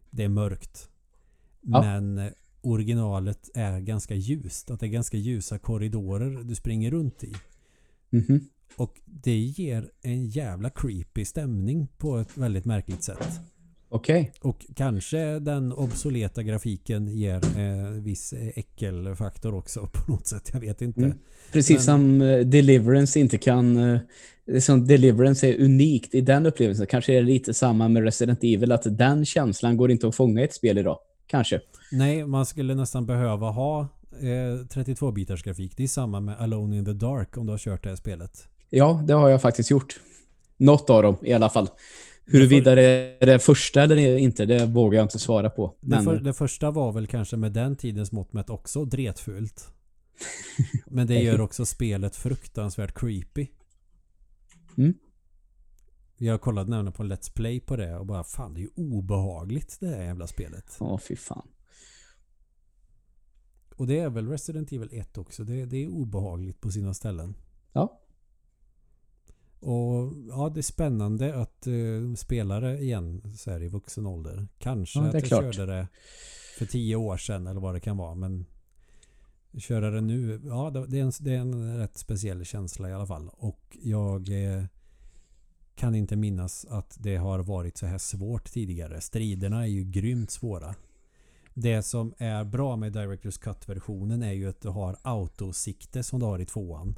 S2: Det är mörkt.
S1: Ja.
S2: Men eh, originalet är ganska ljust. Att det är ganska ljusa korridorer du springer runt i.
S1: Mhm.
S2: Och det ger en jävla creepy stämning på ett väldigt märkligt sätt.
S1: Okej.
S2: Och kanske den obsoleta grafiken ger eh, viss eh, äckelfaktor också på något sätt. Jag vet inte.
S1: Mm. Precis
S2: Men-
S1: som eh, Deliverance inte kan... eh, som Deliverance är unikt i den upplevelsen. Kanske är det lite samma med Resident Evil, att den känslan går inte att fånga i ett spel idag. Kanske.
S2: Nej, man skulle nästan behöva ha eh, 32-bitars grafik. Det är samma med Alone in the Dark om du har kört det här spelet.
S1: Ja, det har jag faktiskt gjort. Något av dem i alla fall. Huruvida det är det första eller inte, det vågar jag inte svara på.
S2: Det,
S1: Men,
S2: för, det första var väl kanske med den tidens mått mätt också dretfult. Men det gör också spelet fruktansvärt creepy.
S1: Mm.
S2: Jag kollade nämligen på en Let's Play på det och bara fan det är ju obehagligt det här jävla spelet.
S1: Åh, fy fan.
S2: Och det är väl Resident Evil 1 också. Det, det är obehagligt på sina ställen.
S1: Ja.
S2: Och ja, det är spännande att uh, spela det igen så här i vuxen ålder. Kanske
S1: Ja,
S2: att
S1: är
S2: jag
S1: klart.
S2: körde det för tio år sedan eller vad det kan vara. Men köra det nu, ja det är en, det är en rätt speciell känsla i alla fall. Och jag eh, kan inte minnas att det har varit så här svårt tidigare. Striderna är ju grymt svåra. Det som är bra med Directors Cut-versionen är ju att du har autosikte som du har i tvåan.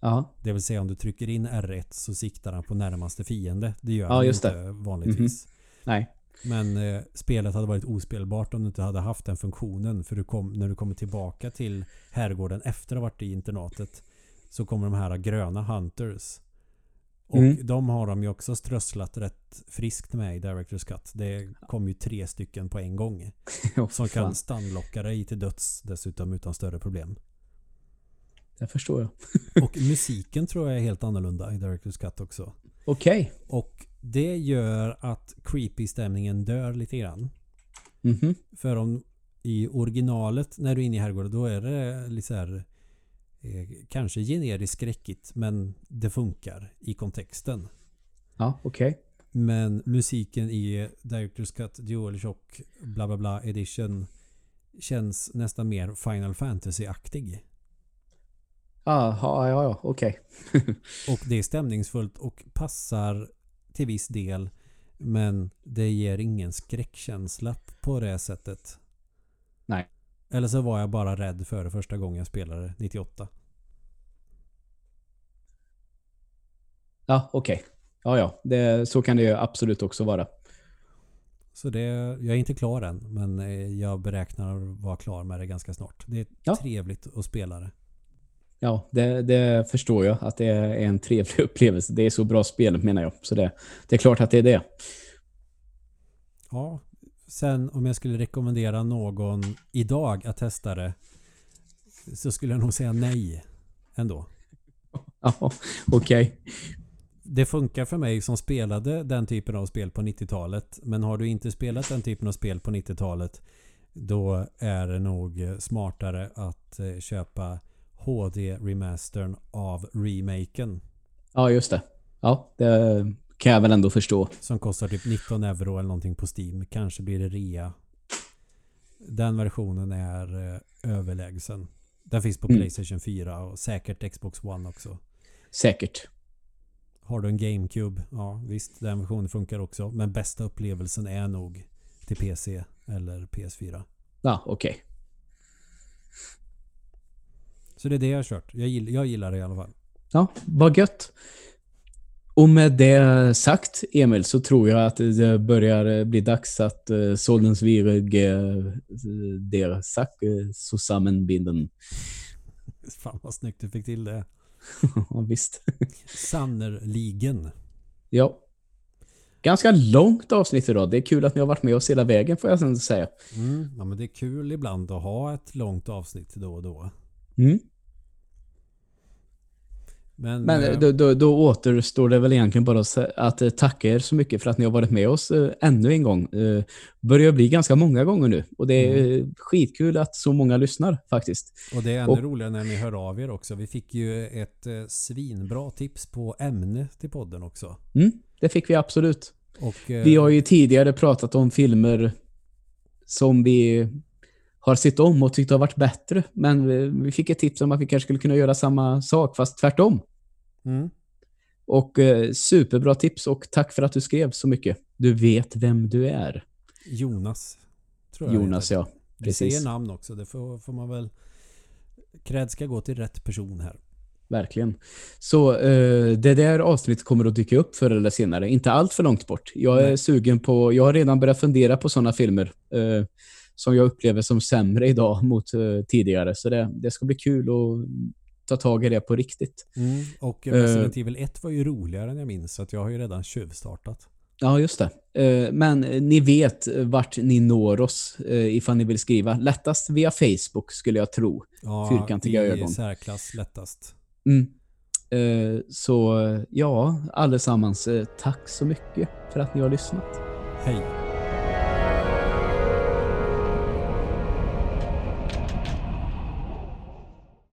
S1: Ja.
S2: Det vill säga om du trycker in R1 så siktar han på närmaste fiende. Det gör
S1: Ja,
S2: han
S1: just
S2: inte vanligtvis.
S1: Nej.
S2: Men eh, spelet hade varit ospelbart om du inte hade haft den funktionen. För du kom, när du kommer tillbaka till herrgården efter att ha varit i internatet så kommer de här gröna hunters. Och
S1: Mm.
S2: de har de ju också strösslat rätt friskt med i Directors Cut. Det kom ju tre stycken på en gång.
S1: Åh,
S2: Som kan
S1: fan,
S2: stunlocka dig till döds dessutom utan större problem.
S1: Det förstår jag.
S2: Och musiken tror jag är helt annorlunda i Directors Cut också.
S1: Okej.
S2: Och det gör att creepy-stämningen dör lite grann.
S1: Mhm.
S2: För om i originalet när du är inne i herrgården då är det lite så här kanske generiskt skräckigt men det funkar i kontexten.
S1: Ja, okej.
S2: Men musiken i Directors Cut DualShock bla bla bla edition känns nästan mer Final Fantasy-aktig.
S1: Ja, ja, ja, ja, okej.
S2: Och det är stämningsfullt och passar till viss del men det ger ingen skräckkänsla på det sättet. Eller så var jag bara rädd för det första gången jag spelade 98.
S1: Ja, okej. Ja, ja. Det, så kan det ju absolut också vara.
S2: Så det, jag är inte klar än men eh, jag beräknar att vara klar med det ganska snart. Det är
S1: Ja.
S2: trevligt att spela det.
S1: Ja, det, det förstår jag att det är en trevlig upplevelse. Det är så bra spel menar jag. Så det, det är klart att det är det.
S2: Ja, sen om jag skulle rekommendera någon idag att testa det så skulle jag nog säga nej ändå.
S1: Ja, okej.
S2: Det funkar för mig som spelade den typen av spel på 90-talet. Men har du inte spelat den typen av spel på 90-talet då är det nog smartare att eh, köpa HD-remastern av remaken.
S1: Ja, just det. Ja, det kan jag väl ändå förstå.
S2: Som kostar typ 19 euro eller någonting på Steam. Kanske blir det rea. Den versionen är eh, överlägsen. Den finns på
S1: Mm.
S2: Playstation 4 och säkert Xbox One också.
S1: Säkert.
S2: Har du en GameCube? Ja visst, den versionen funkar också. Men bästa upplevelsen är nog till PC eller PS4.
S1: Ja, okej.
S2: Så det är det jag har kört. Jag gillar, jag gillar det i alla fall.
S1: Ja, vad gött. Och med det sagt, Emil, så tror jag att det börjar bli dags att uh, Soldens Virg uh, der Sack uh, zusammenbinden.
S2: Fan vad snyggt du fick till det.
S1: ja, visst.
S2: Sannerligen.
S1: Ja. Ganska långt avsnitt idag. Det är kul att ni har varit med oss hela vägen får jag sen säga.
S2: Mm, ja, men det är kul ibland att ha ett långt avsnitt då och då.
S1: Mm.
S2: Men,
S1: Men
S2: eh,
S1: då, då, då återstår det väl egentligen bara att eh, tacka er så mycket för att ni har varit med oss eh, ännu en gång. Eh, börjar bli ganska många gånger nu och det är eh, skitkul att så många lyssnar faktiskt.
S2: Och det är ännu
S1: Och-
S2: roligare när ni hör av er också. Vi fick ju ett svinbra tips på ämne till podden också.
S1: Mm, det fick vi absolut.
S2: Och,
S1: Vi har ju tidigare pratat om filmer som vi har sett om och tyckt har varit bättre. Men vi, vi fick ett tips om att vi kanske skulle kunna göra samma sak fast tvärtom.
S2: Mm,
S1: Och eh, superbra tips och tack för att du skrev så mycket. Du vet vem du är.
S2: Jonas. Tror jag
S1: Jonas,
S2: heter.
S1: ja.
S2: Vi
S1: Precis.
S2: säger namn också. Det får, får man väl... Cred ska gå till rätt person här.
S1: Verkligen. Så eh, det där avsnittet kommer att dyka upp förr eller senare. Inte allt för långt bort. Jag är
S2: Nej.
S1: sugen på... Jag har redan börjat fundera på sådana filmer eh, som jag upplever som sämre idag mot eh, tidigare. Så det, det ska bli kul att ta tag i det på riktigt.
S2: Mm. Och
S1: Eh.
S2: Resident Evil 1 var ju roligare än jag minns. Så att jag har ju redan tjuvstartat.
S1: Ja, just det. Eh, Men eh, ni vet eh, vart ni når oss eh, ifall ni vill skriva. Lättast via Facebook skulle jag tro.
S2: Ja,
S1: Fyrkantiga
S2: i
S1: ögon.
S2: särklass lättast.
S1: Mm. Eh, Så eh, ja, allesammans, eh, tack så mycket för att ni har lyssnat.
S2: Hej.